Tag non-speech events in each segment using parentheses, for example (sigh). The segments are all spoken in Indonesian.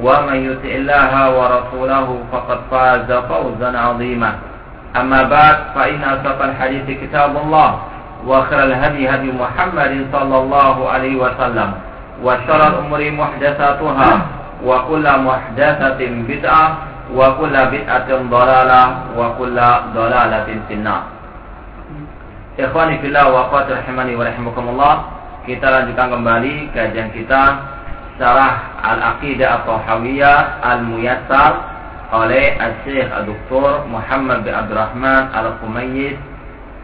ومن يطع الله ورسوله فقد فاز فوزا عظيما أما بعد فإن أصدق الحديث كتاب الله وخير الهدي هدي محمد صلى الله عليه وسلم وشر الأمور محدثاتها وكل محدثة بدعة وكل بدعة ضلالة وكل ضلالة في النار Ikhwani fillah wa akhwati rahimani wa rahimakumullah. Kita lanjutkan kembali kajian kita Syarah Al-Aqidah atau Hawiyah Al-Muyassar oleh Al-Syekh Al-Doktor Muhammad bin Abdurrahman Al-Khumayyid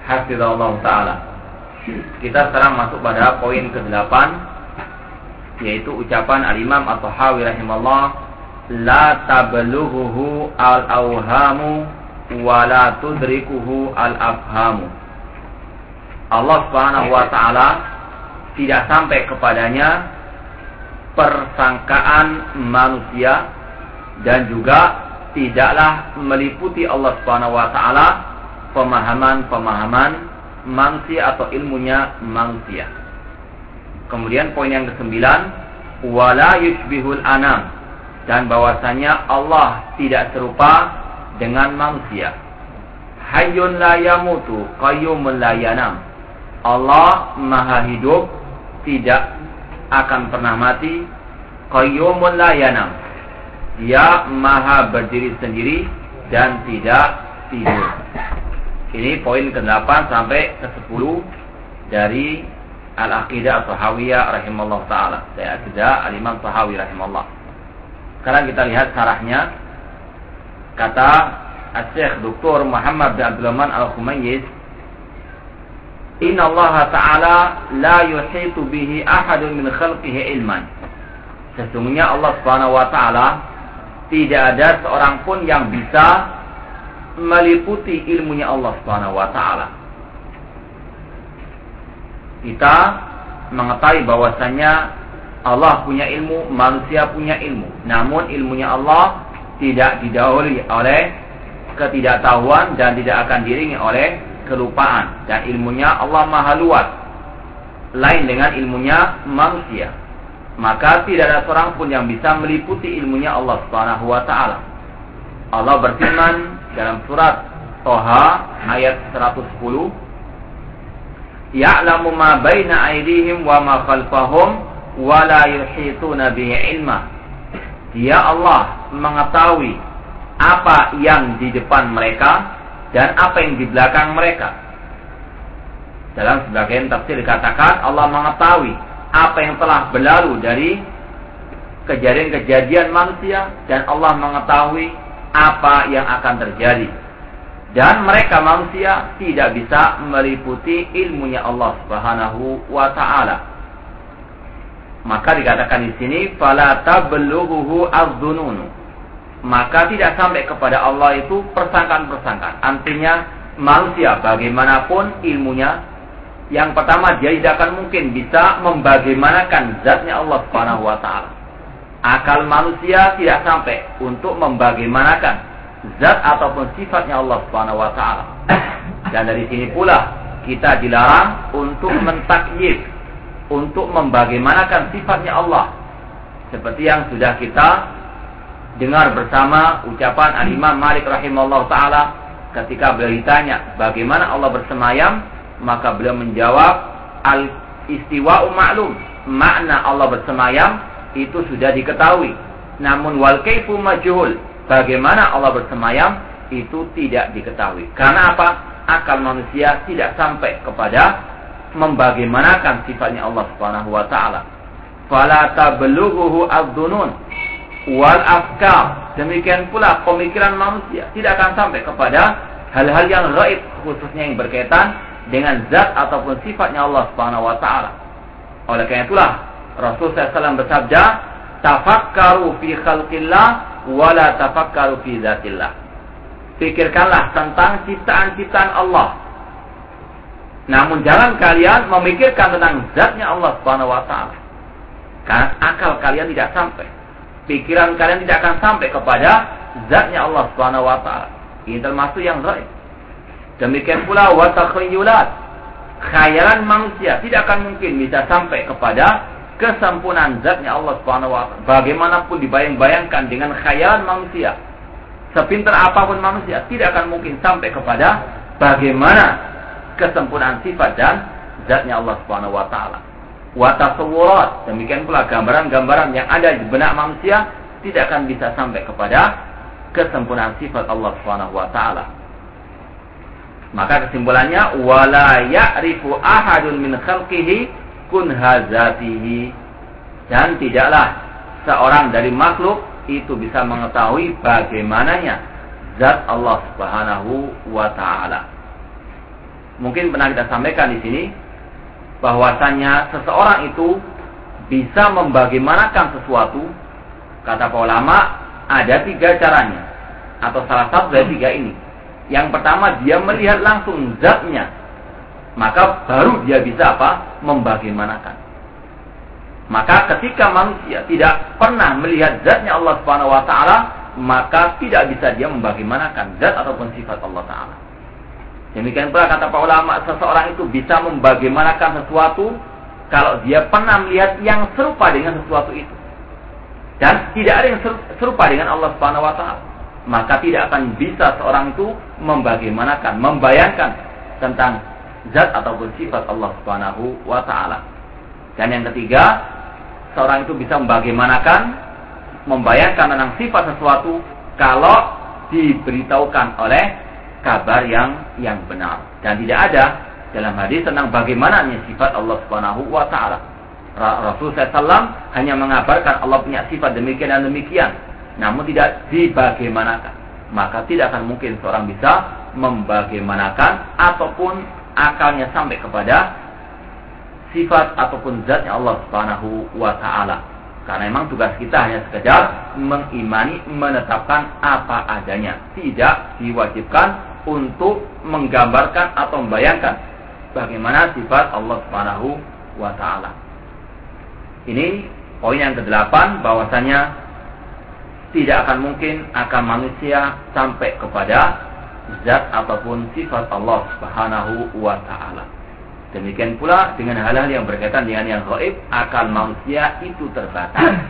Hafizahullah Ta'ala. Kita sekarang masuk pada poin ke-8 Yaitu ucapan Al-Imam atau Hawi Rahimahullah La tablughuhu al-awhamu Wa la tudrikuhu al-afhamu. Allah subhanahu wa ta'ala Tidak sampai kepadanya persangkaan manusia dan juga tidaklah meliputi Allah Subhanahu wa taala pemahaman-pemahaman manusia atau ilmunya manusia. Kemudian poin yang kesembilan, wala yushbihul anam dan bahwasanya Allah tidak serupa dengan manusia. Hayyun la yamutu, qayyumun la yanam. Allah Maha hidup, tidak akan pernah mati. Qayyumun la yanam. Dia maha berdiri sendiri dan tidak tidur. Ini poin ke-8 sampai ke-10 dari Al-Aqidah Sahawiyah rahimahullah taala. Dari Aqidah Al-Imam Sahawi rahimahullah. Sekarang kita lihat sarahnya kata Syekh Dr. Muhammad bin Abdul Rahman Al-Khumayyis Inna Allah Ta'ala la yuhitu bihi ahadun min khalqihi ilman. Sesungguhnya Allah Subhanahu wa taala tidak ada seorang pun yang bisa meliputi ilmunya Allah Subhanahu wa taala. Kita mengetahui bahwasanya Allah punya ilmu, manusia punya ilmu. Namun ilmunya Allah tidak didahului oleh ketidaktahuan dan tidak akan diringi oleh kelupaan. Dan ilmunya Allah maha luas. Lain dengan ilmunya manusia. Maka tidak ada seorang pun yang bisa meliputi ilmunya Allah Subhanahu wa taala. Allah berfirman dalam surat Toha ayat 110 Ya'lamu ma baina aydihim wa ma khalfahum wa la yuhituna bihi ilma. Dia Allah mengetahui apa yang di depan mereka dan apa yang di belakang mereka. Dalam sebagian tafsir dikatakan Allah mengetahui apa yang telah berlalu dari kejadian-kejadian manusia dan Allah mengetahui apa yang akan terjadi. Dan mereka manusia tidak bisa meliputi ilmunya Allah Subhanahu wa taala. Maka dikatakan di sini fala tablughuhu az-zununu maka tidak sampai kepada Allah itu persangkaan-persangkaan. Artinya manusia bagaimanapun ilmunya, yang pertama dia tidak akan mungkin bisa membagaimanakan zatnya Allah Subhanahu wa taala. Akal manusia tidak sampai untuk membagaimanakan zat ataupun sifatnya Allah Subhanahu wa taala. Dan dari sini pula kita dilarang untuk mentakyif, untuk membagaimanakan sifatnya Allah. Seperti yang sudah kita dengar bersama ucapan Al-Imam Malik rahimahullah taala ketika beliau ditanya bagaimana Allah bersemayam? Maka beliau menjawab al-istiwa'u ma'lum. Makna Allah bersemayam itu sudah diketahui. Namun wal kaifu majhul? Bagaimana Allah bersemayam itu tidak diketahui. Karena apa? Akal manusia tidak sampai kepada membagaimanakan sifatnya Allah Subhanahu wa taala. Fala tablughuhu wal afkar. Demikian pula pemikiran manusia tidak akan sampai kepada hal-hal yang gaib khususnya yang berkaitan dengan zat ataupun sifatnya Allah Subhanahu wa taala. Oleh karena itulah Rasul SAW bersabda, "Tafakkaru fi khalqillah wa la tafakkaru fi zatillah." Pikirkanlah tentang ciptaan-ciptaan Allah. Namun jangan kalian memikirkan tentang zatnya Allah Subhanahu wa taala. Karena akal kalian tidak sampai. Pikiran kalian tidak akan sampai kepada zatnya Allah Subhanahu wa taala. Ini termasuk yang gaib. Demikian pula watakhayulat. Khayalan manusia tidak akan mungkin bisa sampai kepada kesempurnaan zatnya Allah Subhanahu wa taala. Bagaimanapun dibayang-bayangkan dengan khayalan manusia, sepintar apa pun manusia tidak akan mungkin sampai kepada bagaimana kesempurnaan sifat dan zatnya Allah Subhanahu wa taala watasawurat. Demikian pula gambaran-gambaran yang ada di benak manusia tidak akan bisa sampai kepada kesempurnaan sifat Allah Subhanahu wa taala. Maka kesimpulannya wala ya'rifu ahadun min khalqihi kun hazatihi dan tidaklah seorang dari makhluk itu bisa mengetahui bagaimananya zat Allah Subhanahu wa taala. Mungkin pernah kita sampaikan di sini bahwasanya seseorang itu bisa membagaimanakan sesuatu kata para ulama ada tiga caranya atau salah satu dari tiga ini. Yang pertama dia melihat langsung zatnya maka baru dia bisa apa? Membagaimanakan. Maka ketika manusia tidak pernah melihat zatnya Allah Subhanahu wa taala maka tidak bisa dia membagaimanakan zat ataupun sifat Allah taala Demikian pula kata para ulama, seseorang itu bisa membagaimanakan sesuatu kalau dia pernah melihat yang serupa dengan sesuatu itu. Dan tidak ada yang serupa dengan Allah Subhanahu wa taala. Maka tidak akan bisa seorang itu membagaimanakan, membayangkan tentang zat ataupun sifat Allah Subhanahu wa taala. Dan yang ketiga, seorang itu bisa membagaimanakan, membayangkan tentang sifat sesuatu kalau diberitahukan oleh kabar yang yang benar dan tidak ada dalam hadis tentang bagaimana sifat Allah Subhanahu wa taala. Rasul SAW hanya mengabarkan Allah punya sifat demikian dan demikian, namun tidak dibagaimanakan. Maka tidak akan mungkin seorang bisa membagaimanakan ataupun akalnya sampai kepada sifat ataupun zatnya Allah Subhanahu wa taala. Karena memang tugas kita hanya sekedar mengimani, menetapkan apa adanya. Tidak diwajibkan untuk menggambarkan atau membayangkan bagaimana sifat Allah Subhanahu wa taala. Ini poin yang kedelapan bahwasanya tidak akan mungkin akan manusia sampai kepada zat ataupun sifat Allah Subhanahu wa taala. Demikian pula dengan hal-hal yang berkaitan dengan yang gaib, akal manusia itu terbatas.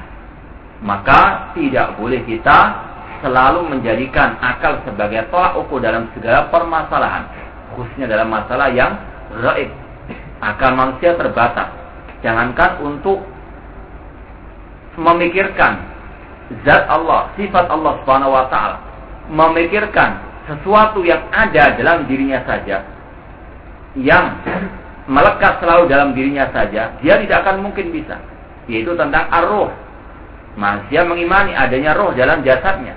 Maka tidak boleh kita selalu menjadikan akal sebagai tolak ukur dalam segala permasalahan, khususnya dalam masalah yang gaib. Akal manusia terbatas. Jangankan untuk memikirkan zat Allah, sifat Allah Subhanahu wa taala, memikirkan sesuatu yang ada dalam dirinya saja yang melekat selalu dalam dirinya saja, dia tidak akan mungkin bisa. Yaitu tentang ar-ruh. Manusia mengimani adanya roh dalam jasadnya.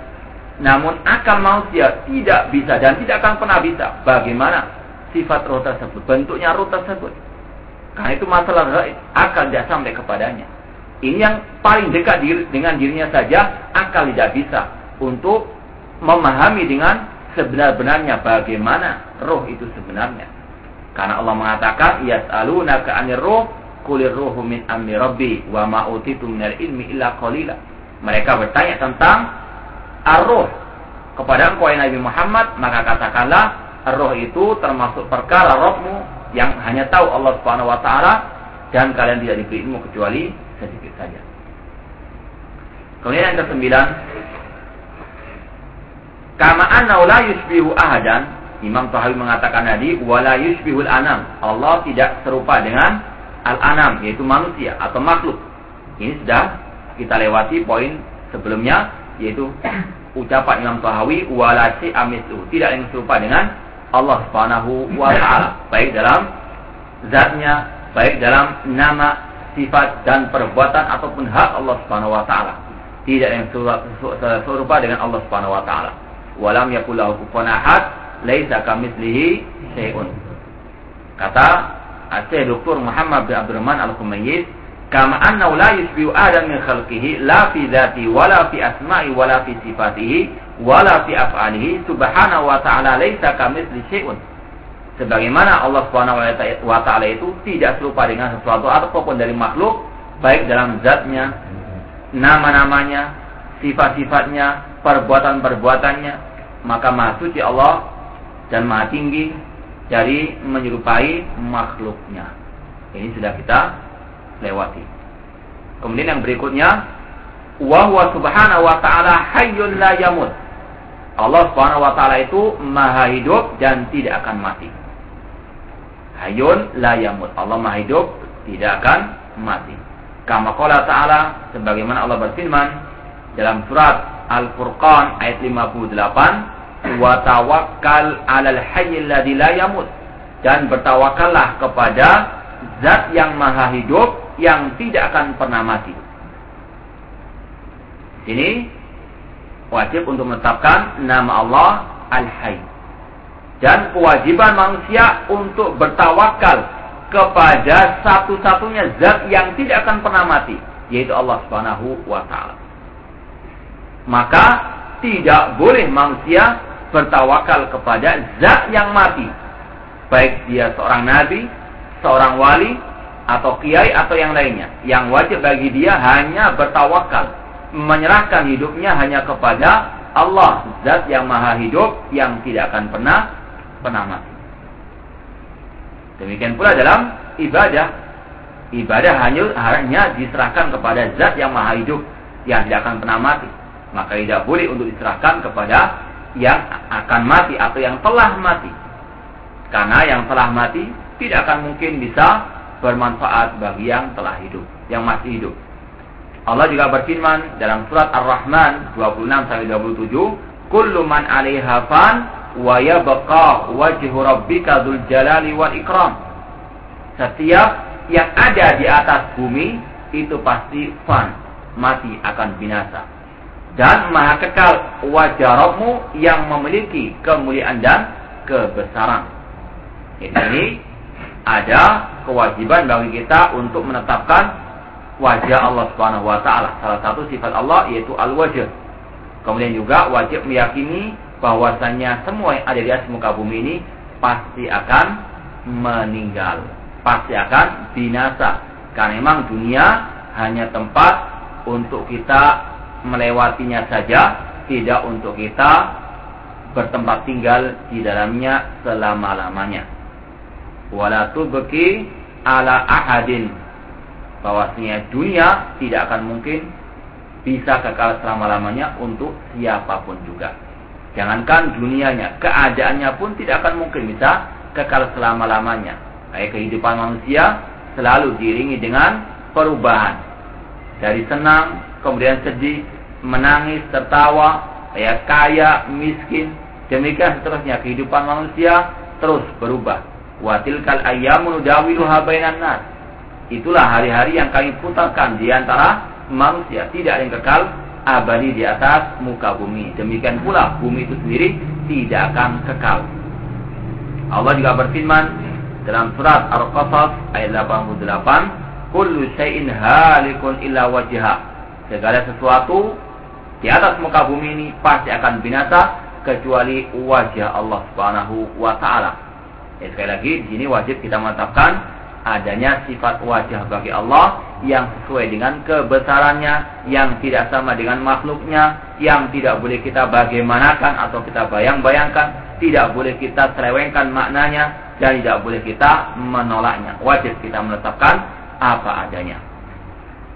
Namun akal manusia tidak bisa dan tidak akan pernah bisa. Bagaimana sifat roh tersebut, bentuknya roh tersebut. Karena itu masalah gaib, akal tidak sampai kepadanya. Ini yang paling dekat dengan dirinya saja, akal tidak bisa untuk memahami dengan sebenar-benarnya bagaimana roh itu sebenarnya. Karena Allah mengatakan, Yas'alunaka anir roh, kulir rohu min amri rabbi, wa ma'utitu minal ilmi illa qalila. Mereka bertanya tentang ar-ruh kepada engkau yang Nabi Muhammad, maka katakanlah ar-ruh itu termasuk perkara rohmu yang hanya tahu Allah Subhanahu wa taala dan kalian tidak diberi ilmu kecuali sedikit saja. Kemudian yang kesembilan, kama anna la ahadan, Imam Tahawi mengatakan tadi wala yusbihul anam. Allah tidak serupa dengan al-anam yaitu manusia atau makhluk. Ini sudah kita lewati poin sebelumnya yaitu ucapan Imam Tahawi walasi amisu tidak yang serupa dengan Allah Subhanahu wa taala, baik dalam zatnya, baik dalam nama, sifat dan perbuatan ataupun hak Allah Subhanahu wa taala. Tidak yang serupa dengan Allah Subhanahu wa taala. Walam yakul lahu kufuwan ahad, laisa kamitslihi. Kata Aceh Dr. Muhammad bin Abdurrahman Al-Khumayyid, kama annahu la yusbihu adam min khalqihi la fi dzati wala fi asma'i wala fi sifatihi wala fi af'alihi subhanahu wa ta'ala laisa kamitsli syai'un. Sebagaimana Allah Subhanahu wa taala itu tidak serupa dengan sesuatu apa pun dari makhluk baik dalam zatnya nama-namanya sifat-sifatnya perbuatan-perbuatannya maka maha suci Allah dan maha tinggi dari menyerupai makhluknya. Ini sudah kita lewati. Kemudian yang berikutnya, wa huwa subhanahu wa ta'ala hayyun la yamut. Allah Subhanahu wa taala itu maha hidup dan tidak akan mati. Hayyun la yamut. Allah maha hidup, tidak akan mati. Kama qala ta'ala sebagaimana Allah berfirman dalam surat Al-Furqan ayat 58, "Wa tawakkal 'alal hayyil ladzi la yamut." Dan bertawakallah kepada zat yang maha hidup yang tidak akan pernah mati. Ini wajib untuk menetapkan nama Allah Al-Hayy. Dan kewajiban manusia untuk bertawakal kepada satu-satunya zat yang tidak akan pernah mati, yaitu Allah Subhanahu wa taala. Maka tidak boleh manusia bertawakal kepada zat yang mati. Baik dia seorang nabi, seorang wali, atau kiai atau yang lainnya. Yang wajib bagi dia hanya bertawakal, menyerahkan hidupnya hanya kepada Allah, zat yang maha hidup yang tidak akan pernah pernah mati. Demikian pula dalam ibadah. Ibadah hanya hanya diserahkan kepada zat yang maha hidup yang tidak akan pernah mati. Maka tidak boleh untuk diserahkan kepada yang akan mati atau yang telah mati. Karena yang telah mati tidak akan mungkin bisa bermanfaat bagi yang telah hidup, yang masih hidup. Allah juga berfirman dalam surat Ar-Rahman 26 sampai 27, "Kullu man 'alaiha fan wa yabqa wajhu rabbika dzul jalali wal ikram." Setiap yang ada di atas bumi itu pasti fan, mati akan binasa. Dan maha kekal wajah Rabbmu yang memiliki kemuliaan dan kebesaran. Ini ada kewajiban bagi kita untuk menetapkan wajah Allah Subhanahu wa taala. Salah satu sifat Allah yaitu al-wajh. Kemudian juga wajib meyakini bahwasanya semua yang ada di atas muka bumi ini pasti akan meninggal, pasti akan binasa. Karena memang dunia hanya tempat untuk kita melewatinya saja, tidak untuk kita bertempat tinggal di dalamnya selama-lamanya wala tubqi ala ahadin bahwasanya dunia tidak akan mungkin bisa kekal selama-lamanya untuk siapa pun juga. Jangankan dunianya, keadaannya pun tidak akan mungkin bisa kekal selama-lamanya. Kayak kehidupan manusia selalu diiringi dengan perubahan. Dari senang, kemudian sedih, menangis, tertawa, kayak kaya, miskin, demikian seterusnya. Kehidupan manusia terus berubah Watilkal ayyamu nudawiluha bainan nas. Itulah hari-hari yang kami putarkan di antara manusia, tidak ada yang kekal abadi di atas muka bumi. Demikian pula bumi itu sendiri tidak akan kekal. Allah juga berfirman dalam surat Ar-Qasas ayat 88, "Kullu syai'in halikun illa wajha." Segala sesuatu di atas muka bumi ini pasti akan binasa kecuali wajah Allah Subhanahu wa taala. Ya, sekali lagi di sini wajib kita menetapkan adanya sifat wajah bagi Allah yang sesuai dengan kebesarannya, yang tidak sama dengan makhluknya, yang tidak boleh kita bagaimanakan atau kita bayang-bayangkan, tidak boleh kita selewengkan maknanya, dan tidak boleh kita menolaknya. Wajib kita menetapkan apa adanya.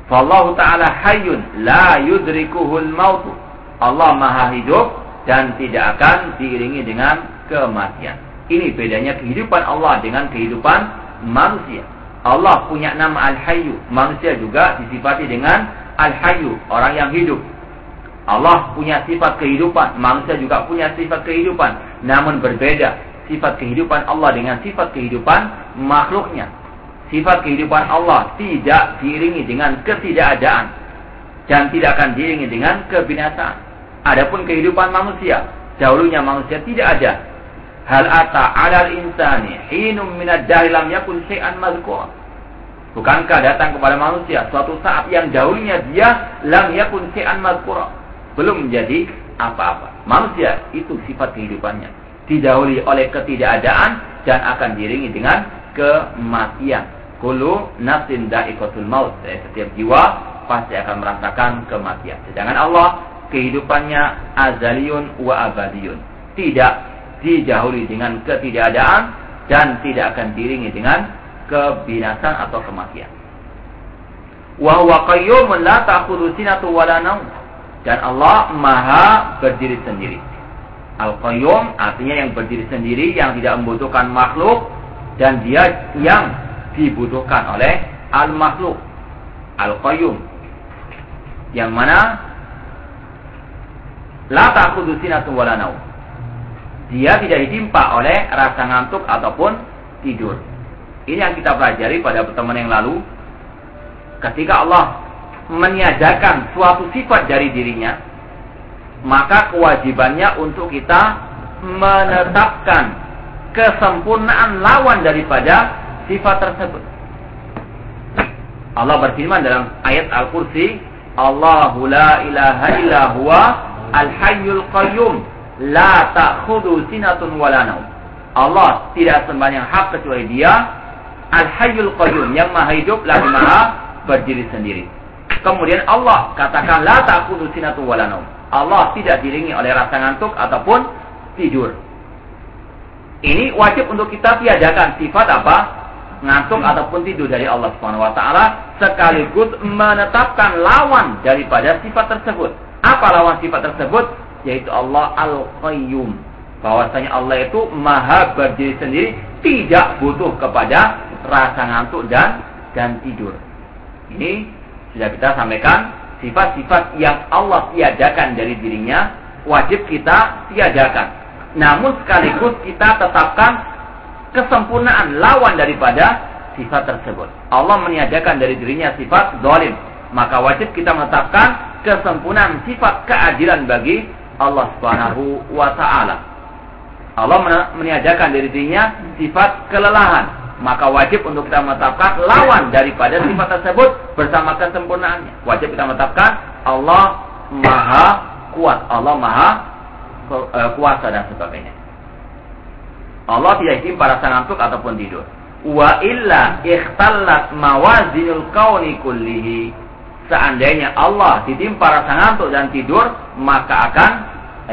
Fallahu ta'ala hayyun la yudrikuhul mautu. Allah maha hidup dan tidak akan diiringi dengan kematian. Ini bedanya kehidupan Allah dengan kehidupan manusia. Allah punya nama Al-Hayyu. Manusia juga disifati dengan Al-Hayyu, orang yang hidup. Allah punya sifat kehidupan. Manusia juga punya sifat kehidupan. Namun berbeda. sifat kehidupan Allah dengan sifat kehidupan makhluknya. Sifat kehidupan Allah tidak diiringi dengan ketidakadaan dan tidak akan diiringi dengan kebinasaan. Adapun kehidupan manusia, dahulunya manusia tidak ada. Hal ata alal insani hinum minad dahilam yakun syai'an mazkur. Bukankah datang kepada manusia suatu saat yang dahulunya dia lam yakun syai'an mazkur. Belum menjadi apa-apa. Manusia itu sifat kehidupannya. Didahului oleh ketidakadaan dan akan diiringi dengan kematian. Kulu nafsin da'ikotul maut. Setiap jiwa pasti akan merasakan kematian. Sedangkan Allah kehidupannya azaliyun wa abadiyun. Tidak dijahuli dengan ketidakadaan dan tidak akan diringi dengan kebinasan atau kematian. Wa huwa qayyumun la sinatu wa Dan Allah Maha berdiri sendiri. Al-Qayyum artinya yang berdiri sendiri yang tidak membutuhkan makhluk dan dia yang dibutuhkan oleh al-makhluk. Al-Qayyum yang mana la ta'khudhu sinatun wala naum. Dia tidak ditimpa oleh rasa ngantuk ataupun tidur. Ini yang kita pelajari pada pertemuan yang lalu. Ketika Allah meniadakan suatu sifat dari dirinya, maka kewajibannya untuk kita menetapkan kesempurnaan lawan daripada sifat tersebut. Allah berfirman dalam ayat Al-Kursi, Allahu la ilaha illa huwa al-hayyul qayyum la ta'khudhu sinatun wala naum. Allah tidak sembah yang hak kecuali Dia Al-Hayyul Qayyum yang Maha hidup lagi Maha berdiri sendiri. Kemudian Allah katakan la ta'khudhu sinatun wala naum. Allah tidak diringi oleh rasa ngantuk ataupun tidur. Ini wajib untuk kita tiadakan sifat apa? ngantuk ataupun tidur dari Allah Subhanahu wa taala sekaligus menetapkan lawan daripada sifat tersebut. Apa lawan sifat tersebut? Yaitu Allah Al-Qayyum. Bahwasanya Allah itu maha berdiri sendiri, tidak butuh kepada rasa ngantuk dan dan tidur. Ini sudah kita sampaikan sifat-sifat yang Allah tiadakan dari dirinya wajib kita tiadakan. Namun sekaligus kita tetapkan kesempurnaan lawan daripada sifat tersebut. Allah meniadakan dari dirinya sifat zalim, maka wajib kita menetapkan kesempurnaan sifat keadilan bagi Allah Subhanahu wa taala. Allah meniadakan dari dirinya sifat kelelahan, maka wajib untuk kita menetapkan lawan daripada sifat tersebut bersama kesempurnaannya. Wajib kita menetapkan Allah Maha kuat, Allah Maha eh, kuasa dan sebagainya. Allah tidak izin para ngantuk ataupun tidur. Wa illa ikhtallat mawazinul kauni kullihi. Seandainya Allah ditimpa rasa ngantuk dan tidur, maka akan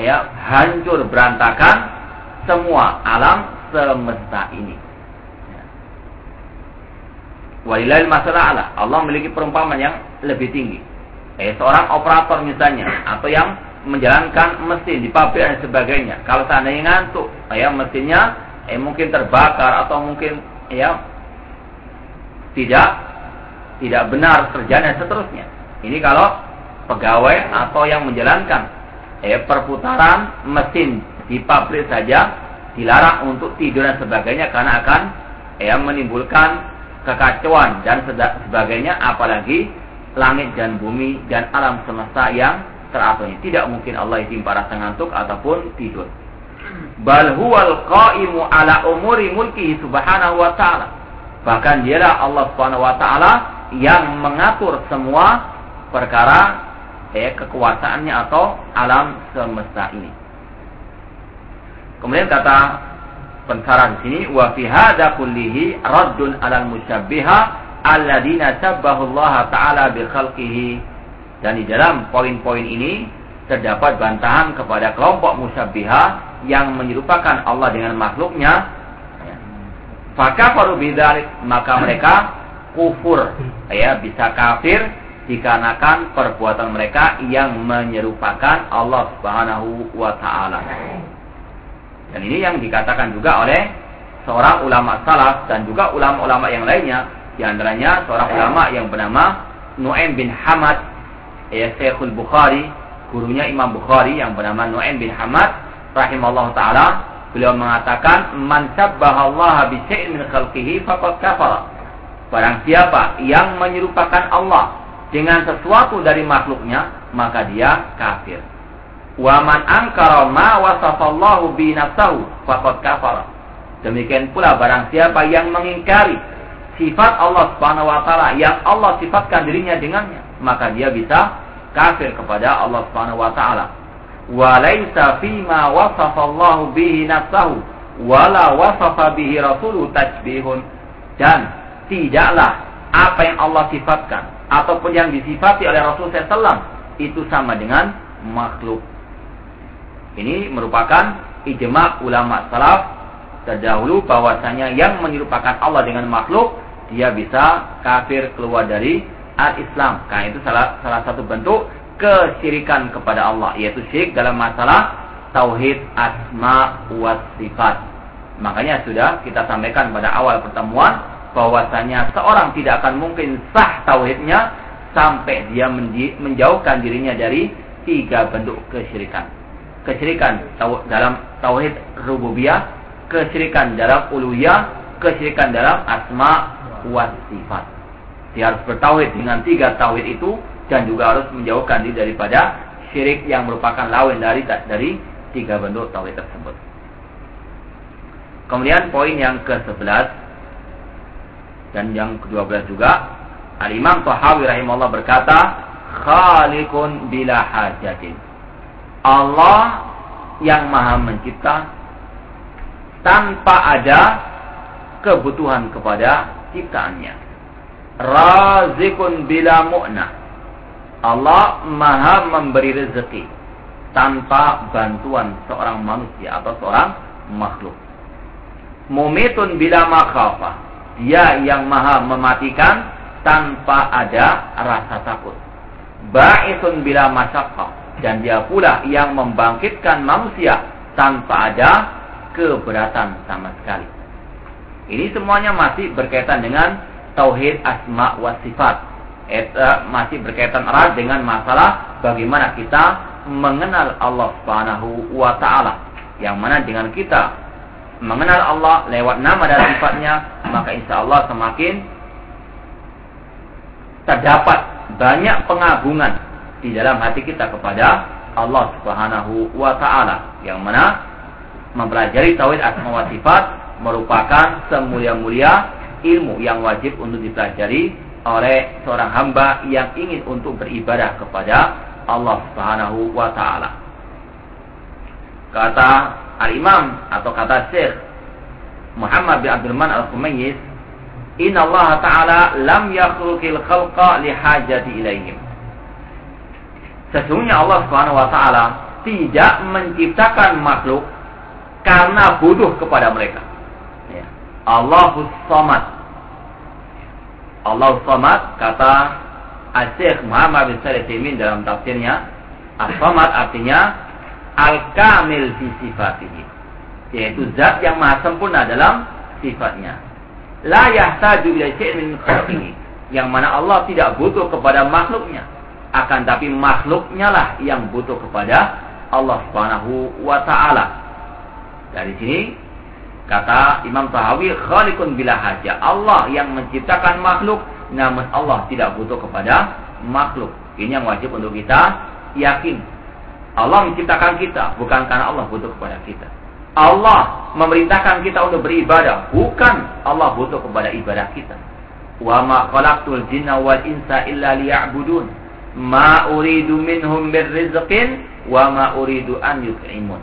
ya hancur berantakan semua alam semesta ini. Ya. Walilal masalah Allah. Allah memiliki perumpamaan yang lebih tinggi. Eh, seorang operator misalnya atau yang menjalankan mesin di pabrik dan sebagainya. Kalau seandainya ngantuk, ya mesinnya eh mungkin terbakar atau mungkin ya tidak tidak benar kerjanya seterusnya. Ini kalau pegawai atau yang menjalankan eh perputaran mesin di pabrik saja dilarang untuk tidur dan sebagainya karena akan ya menimbulkan kekacauan dan sebagainya apalagi langit dan bumi dan alam semesta yang teratur. Tidak mungkin Allah izin para ngantuk ataupun tidur bal huwal qaimu ala umuri mulkihi subhanahu wa ta'ala. Bahkan dialah Allah subhanahu wa ta'ala yang mengatur semua perkara eh, kekuasaannya atau alam semesta ini. Kemudian kata pensarah di sini wa fi hadza kullihi raddun alal musyabbiha alladziina sabbahu Allah taala bi khalqihi. Dan di dalam poin-poin ini terdapat bantahan kepada kelompok musyabbiha yang menyerupakan Allah dengan makhluknya, maka bidzalik maka mereka kufur, ya bisa kafir dikarenakan perbuatan mereka yang menyerupakan Allah Subhanahu wa taala. Dan ini yang dikatakan juga oleh seorang ulama salaf dan juga ulama-ulama yang lainnya, di antaranya seorang ulama yang bernama Nu'aim bin Hamad, ya Syekhul Bukhari, gurunya Imam Bukhari yang bernama Nu'aim bin Hamad rahimallahu taala beliau mengatakan man sabbahallaha bi syai'in min khalqihi faqad kafara. Barang siapa yang menyerupakan Allah dengan sesuatu dari makhluknya, maka dia kafir. Wa man ankara ma wasafallahu bi nafsahu faqad kafara. Demikian pula barang siapa yang mengingkari sifat Allah Subhanahu wa taala yang Allah sifatkan dirinya dengannya, maka dia bisa kafir kepada Allah Subhanahu wa taala. Wa laisa fima wasafallahu bihi nafsahu wala wasafa bihi rasuluhu tajbihun dan tidaklah apa yang Allah sifatkan ataupun yang disifati oleh Rasul SAW itu sama dengan makhluk. Ini merupakan ijma ulama salaf terdahulu bahwasanya yang menyerupakan Allah dengan makhluk dia bisa kafir keluar dari al-Islam. Karena itu salah salah satu bentuk kesyirikan kepada Allah yaitu syirik dalam masalah tauhid asma wa sifat. Makanya sudah kita sampaikan pada awal pertemuan bahwasanya seorang tidak akan mungkin sah tauhidnya sampai dia menjauhkan dirinya dari tiga bentuk kesyirikan. Kesyirikan dalam tauhid rububiyah, kesyirikan dalam uluhiyah, kesyirikan dalam asma wa sifat. Dia harus bertauhid dengan tiga tauhid itu dan juga harus menjauhkan diri daripada syirik yang merupakan lawan dari dari tiga bentuk tauhid tersebut. Kemudian poin yang ke-11 dan yang ke-12 juga Al-Imam Tahawi rahimahullah berkata Khalikun bila hajatin. Allah yang maha mencipta tanpa ada kebutuhan kepada ciptaannya. Razikun bila mu'na. Allah maha memberi rezeki tanpa bantuan seorang manusia atau seorang makhluk. Mumitun bila makhafah dia yang maha mematikan tanpa ada rasa takut. Ba'isun bila masyaqqa dan dia pula yang membangkitkan manusia tanpa ada keberatan sama sekali. Ini semuanya masih berkaitan dengan tauhid asma wa sifat. Eta masih berkaitan erat dengan masalah bagaimana kita mengenal Allah Subhanahu wa taala. Yang mana dengan kita mengenal Allah lewat nama dan sifatnya, maka insya Allah semakin terdapat banyak pengagungan di dalam hati kita kepada Allah Subhanahu wa taala yang mana mempelajari tauhid asma wa sifat merupakan semulia-mulia ilmu yang wajib untuk dipelajari oleh seorang hamba yang ingin untuk beribadah kepada Allah Subhanahu wa taala. Kata Al-Imam atau kata Syekh Muhammad bin Abdul Man Al-Khumayyiz Inna Allah Ta'ala lam yakhlukil khalqa lihajati ilaihim Sesungguhnya Allah Subhanahu wa taala tidak menciptakan makhluk karena butuh kepada mereka. Ya. Allahus Samad. Allahus Samad kata Syekh Muhammad bin Salih dalam tafsirnya, As-Samad artinya al-kamil fi sifatihi. Yaitu zat yang maha sempurna dalam sifatnya. La yahtaju ila syai'in min yang mana Allah tidak butuh kepada makhluknya. Akan tapi makhluknya lah yang butuh kepada Allah Subhanahu wa taala. Dari sini kata Imam Tahawi khaliqun bila haja. Allah yang menciptakan makhluk namun Allah tidak butuh kepada makhluk. Ini yang wajib untuk kita yakin Allah menciptakan kita bukan karena Allah butuh kepada kita. Allah memerintahkan kita untuk beribadah bukan Allah butuh kepada ibadah kita. Wa ma khalaqtul jinna wal insa illa liya'budun. Ma uridu minhum birrizqin wa ma uridu an yut'imun.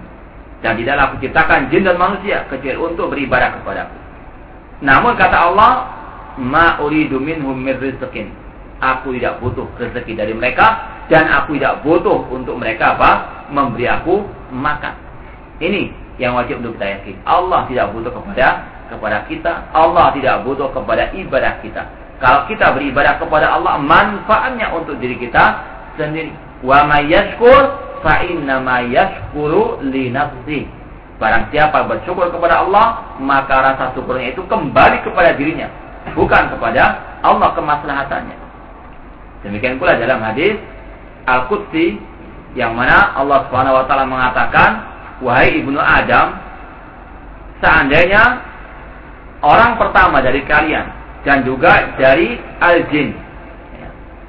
Dan tidaklah aku ciptakan jin dan manusia kecuali untuk beribadah kepadaku. Namun kata Allah, ma uridu minhum mirrizqin. Aku tidak butuh rezeki dari mereka dan aku tidak butuh untuk mereka apa memberi aku makan. Ini yang wajib untuk kita yakin. Allah tidak butuh kepada kepada kita. Allah tidak butuh kepada ibadah kita. Kalau kita beribadah kepada Allah, manfaatnya untuk diri kita sendiri. Wa may yashkur fa inna ma yashkuru li nafsi. Barang siapa bersyukur kepada Allah, maka rasa syukurnya itu kembali kepada dirinya, bukan kepada Allah kemaslahatannya. Demikian pula dalam hadis Al-Qudsi yang mana Allah Subhanahu wa taala mengatakan, "Wahai ibnu Adam, seandainya orang pertama dari kalian dan juga dari al-jin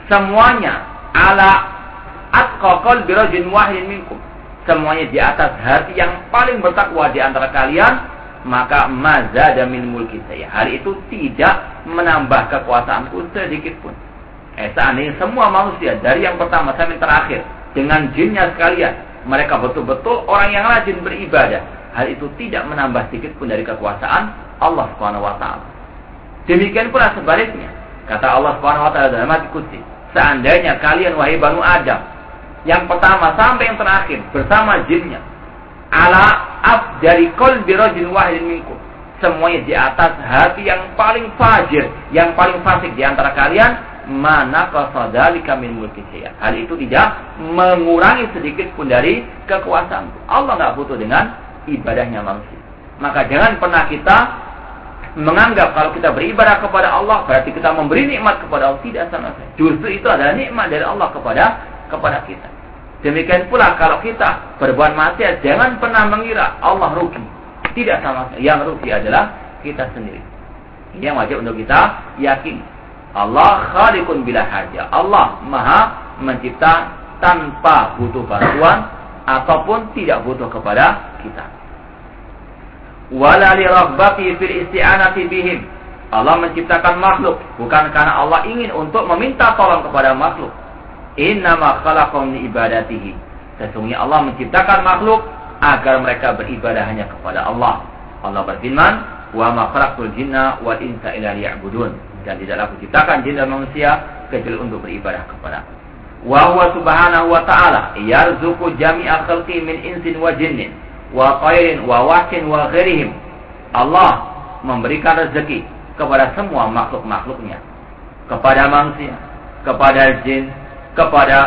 semuanya ala atqaqal birajin wahidin minkum semuanya di atas hati yang paling bertakwa di antara kalian maka mazada min mulki saya. Hal itu tidak menambah kekuasaanku sedikit pun. Eh, seandainya semua manusia dari yang pertama sampai terakhir dengan jinnya sekalian, mereka betul-betul orang yang rajin beribadah. Hal itu tidak menambah sedikit pun dari kekuasaan Allah Subhanahu wa taala. Demikian pula sebaliknya. Kata Allah Subhanahu wa taala dalam hadis qudsi, seandainya kalian wahai Banu Adam yang pertama sampai yang terakhir bersama jinnya ala af dari qalbi rajul wahid minkum. Semuanya di atas hati yang paling fajir, yang paling fasik di antara kalian, mana qasadalika min mulki Hal itu tidak mengurangi sedikit pun dari kekuasaan. Allah nggak butuh dengan ibadahnya manusia. Maka jangan pernah kita menganggap kalau kita beribadah kepada Allah berarti kita memberi nikmat kepada Allah tidak sama sekali. Justru itu adalah nikmat dari Allah kepada kepada kita. Demikian pula kalau kita berbuat maksiat, jangan pernah mengira Allah rugi. Tidak sama sekali. Yang rugi adalah kita sendiri. Ini yang wajib untuk kita yakin. Allah khalikun bila haja. Allah maha mencipta tanpa butuh bantuan ataupun tidak butuh kepada kita. Wala li fil isti'anati bihim. Allah menciptakan makhluk bukan karena Allah ingin untuk meminta tolong kepada makhluk Innama khalaqahum li ibadatihi. Sesungguhnya Allah menciptakan makhluk agar mereka beribadah hanya kepada Allah. Allah berfirman, "Wa ma khalaqtul jinna wal insa illa liya'budun." Dan tidaklah aku ciptakan jin dan manusia kecuali untuk beribadah kepada Wa huwa subhanahu wa ta'ala yarzuqu jami'a khalqi min insin wa jinnin wa khairin wa wahsin wa ghairihim. Allah memberikan rezeki kepada semua makhluk-makhluknya. Kepada manusia, kepada jin, kepada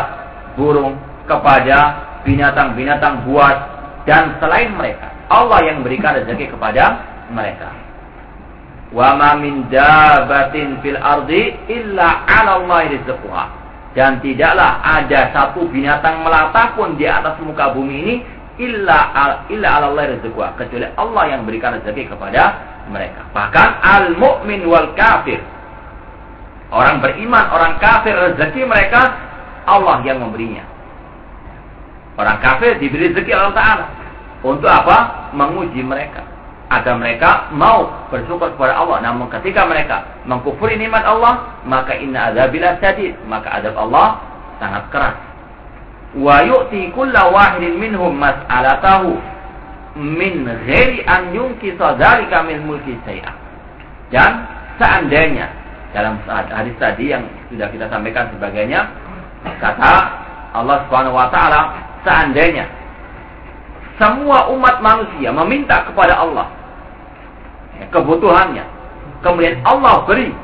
burung, kepada binatang-binatang buas dan selain mereka. Allah yang berikan rezeki kepada mereka. Wa ma min dabatin fil ardi illa 'ala Allah rizquha. Dan tidaklah ada satu binatang melata pun di atas muka bumi ini illa illa 'ala Allah rizquha, kecuali Allah yang berikan rezeki kepada mereka. Bahkan al mukmin wal kafir Orang beriman, orang kafir rezeki mereka Allah yang memberinya. Orang kafir diberi rezeki Allah Ta'ala. Untuk apa? Menguji mereka. Agar mereka mau bersyukur kepada Allah. Namun ketika mereka mengkufuri nikmat Allah, maka inna azabillah syadid. Maka azab Allah sangat keras. Wa yu'ti kulla wahidin minhum mas'alatahu min ghairi an yunkisa dzalika min mulki syai'ah. Dan seandainya dalam hadis tadi yang sudah kita sampaikan sebagainya Kata Allah Subhanahu wa taala, seandainya semua umat manusia meminta kepada Allah kebutuhannya, kemudian Allah beri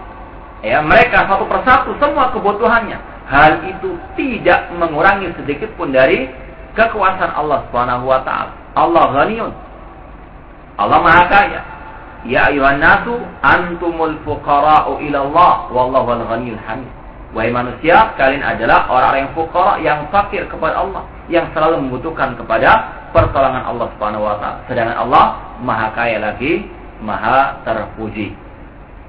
ya mereka satu persatu semua kebutuhannya, hal itu tidak mengurangi sedikit pun dari kekuasaan Allah Subhanahu wa taala. Allah ghaniyun. Allah Maha Kaya. Ya ayuhan nasu antumul fuqara'u ila Allah wallahu al-ghaniyul hamid. Wahai manusia, kalian adalah orang-orang yang fukara, yang fakir kepada Allah, yang selalu membutuhkan kepada pertolongan Allah taala. Sedangkan Allah Maha Kaya lagi, Maha terpuji.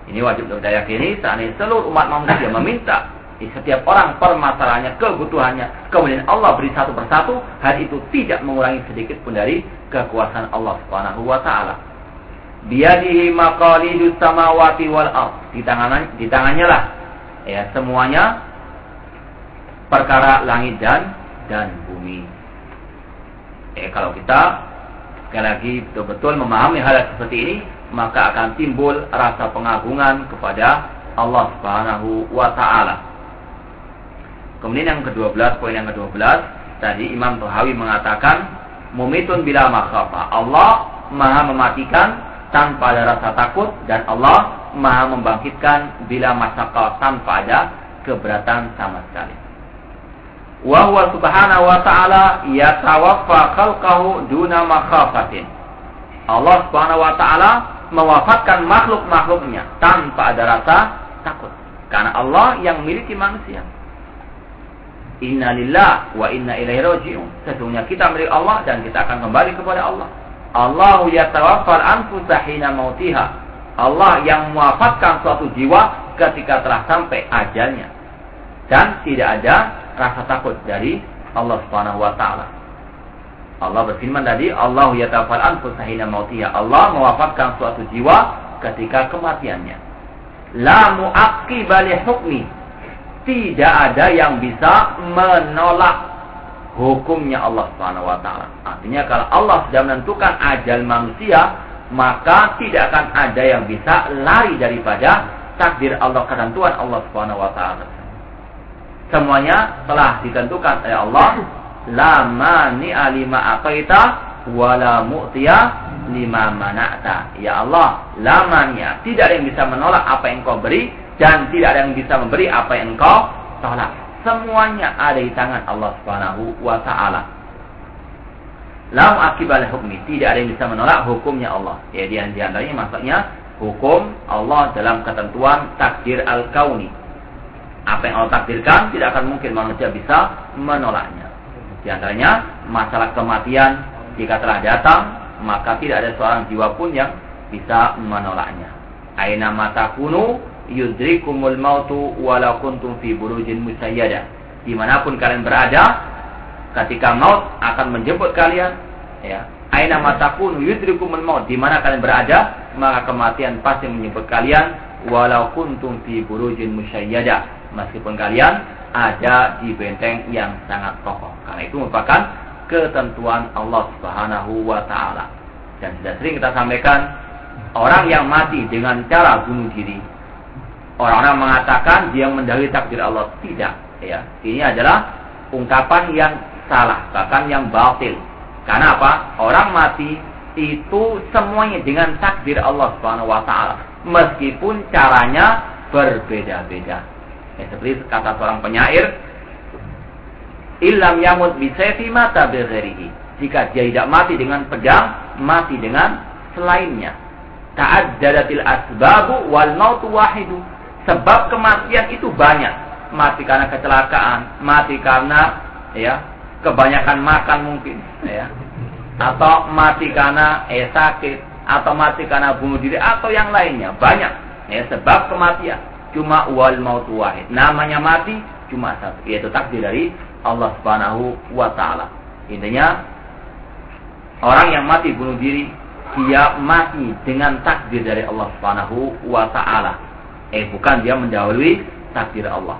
Ini wajib untuk kita yakini saat ini seluruh umat manusia (coughs) meminta di setiap orang permasalahannya, kebutuhannya, kemudian Allah beri satu persatu, hal itu tidak mengurangi sedikit pun dari kekuasaan Allah Subhanahu wa taala. Biadihi maqalidus samawati wal ard. Di tangannya, di tangannya lah ya semuanya perkara langit dan dan bumi. Eh kalau kita sekali lagi betul-betul memahami hal seperti ini, maka akan timbul rasa pengagungan kepada Allah Subhanahu wa taala. Kemudian yang ke-12, poin yang ke-12, tadi Imam Tuhawi mengatakan mumitun bila makhafa. Allah Maha mematikan tanpa ada rasa takut dan Allah maha membangkitkan bila masakal tanpa ada keberatan sama sekali. Wa huwa subhanahu wa ta'ala yatawaffa khalqahu duna makhafatin. Allah subhanahu wa ta'ala mewafatkan makhluk-makhluknya tanpa ada rasa takut. Karena Allah yang memiliki manusia. Inna lillah wa inna ilaihi raji'un. Sesungguhnya kita milik Allah dan kita akan kembali kepada Allah. Allah yatawaffal mautiha. Allah yang mewafatkan suatu jiwa ketika telah sampai ajalnya. Dan tidak ada rasa takut dari Allah Subhanahu wa taala. Allah berfirman tadi, Allah yatawaffal anfusa hina mautiha. Allah mewafatkan suatu jiwa ketika kematiannya. La muaqqiba hukmi. Tidak ada yang bisa menolak hukumnya Allah Subhanahu wa taala. Artinya kalau Allah sudah menentukan ajal manusia, maka tidak akan ada yang bisa lari daripada takdir Allah ketentuan Allah Subhanahu wa taala. Semuanya telah ditentukan oleh Allah. La mani alima aqaita wala mu'tiya lima mana'ta. Ya Allah, la mania. Tidak ada yang bisa menolak apa yang kau beri dan tidak ada yang bisa memberi apa yang kau tolak. Semuanya ada di tangan Allah Subhanahu wa taala. Lam akibal hukmi, tidak ada yang bisa menolak hukumnya Allah. Ya di antaranya maksudnya hukum Allah dalam ketentuan takdir al-kauni. Apa yang Allah takdirkan tidak akan mungkin manusia bisa menolaknya. Di antaranya masalah kematian jika telah datang maka tidak ada seorang jiwa pun yang bisa menolaknya. Aina mata kunu yudrikumul mautu walau kuntum fi burujin musayyada. Di mana pun kalian berada, ketika maut akan menjemput kalian, ya. Aina matakun yudrikumul maut. Di mana kalian berada, maka kematian pasti menjemput kalian walau kuntum fi burujin musayyada. Meskipun kalian ada di benteng yang sangat kokoh. Karena itu merupakan ketentuan Allah Subhanahu wa taala. Dan sudah sering kita sampaikan, orang yang mati dengan cara bunuh diri Orang-orang mengatakan dia mendahului takdir Allah. Tidak. Ya. Ini adalah ungkapan yang salah. Bahkan yang batil. Karena apa? Orang mati itu semuanya dengan takdir Allah Subhanahu wa taala. Meskipun caranya berbeda-beda. Ya, seperti kata seorang penyair, "Illam yamut bisayfi mata bighairihi." Jika dia tidak mati dengan pedang, mati dengan selainnya. Ta'addadatil asbabu wal mautu wahidu Sebab kematian itu banyak. Mati karena kecelakaan, mati karena ya kebanyakan makan mungkin, ya. Atau mati karena eh sakit, atau mati karena bunuh diri atau yang lainnya. Banyak. Ya, sebab kematian cuma wal mautu wahid. Namanya mati cuma satu, yaitu takdir dari Allah Subhanahu wa taala. Intinya orang yang mati bunuh diri dia mati dengan takdir dari Allah Subhanahu wa taala. Eh bukan dia mendahului takdir Allah.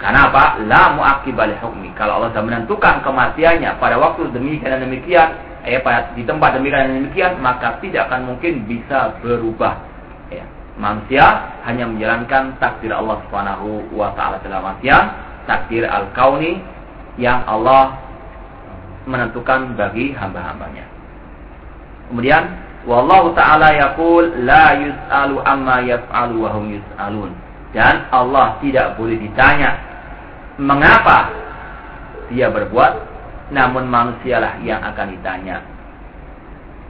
Karena apa? La mu'aqibal hukmi. Kalau Allah sudah menentukan kematiannya pada waktu demikian dan demikian, eh pada di tempat demikian dan demikian, maka tidak akan mungkin bisa berubah. Manusia hanya menjalankan takdir Allah Subhanahu wa taala dalam artian takdir al-kauni yang Allah menentukan bagi hamba-hambanya. Kemudian Wallahu ta'ala yaqul la yus'alu amma yaf'alu wa hum yus'alun. Dan Allah tidak boleh ditanya mengapa dia berbuat, namun manusialah yang akan ditanya.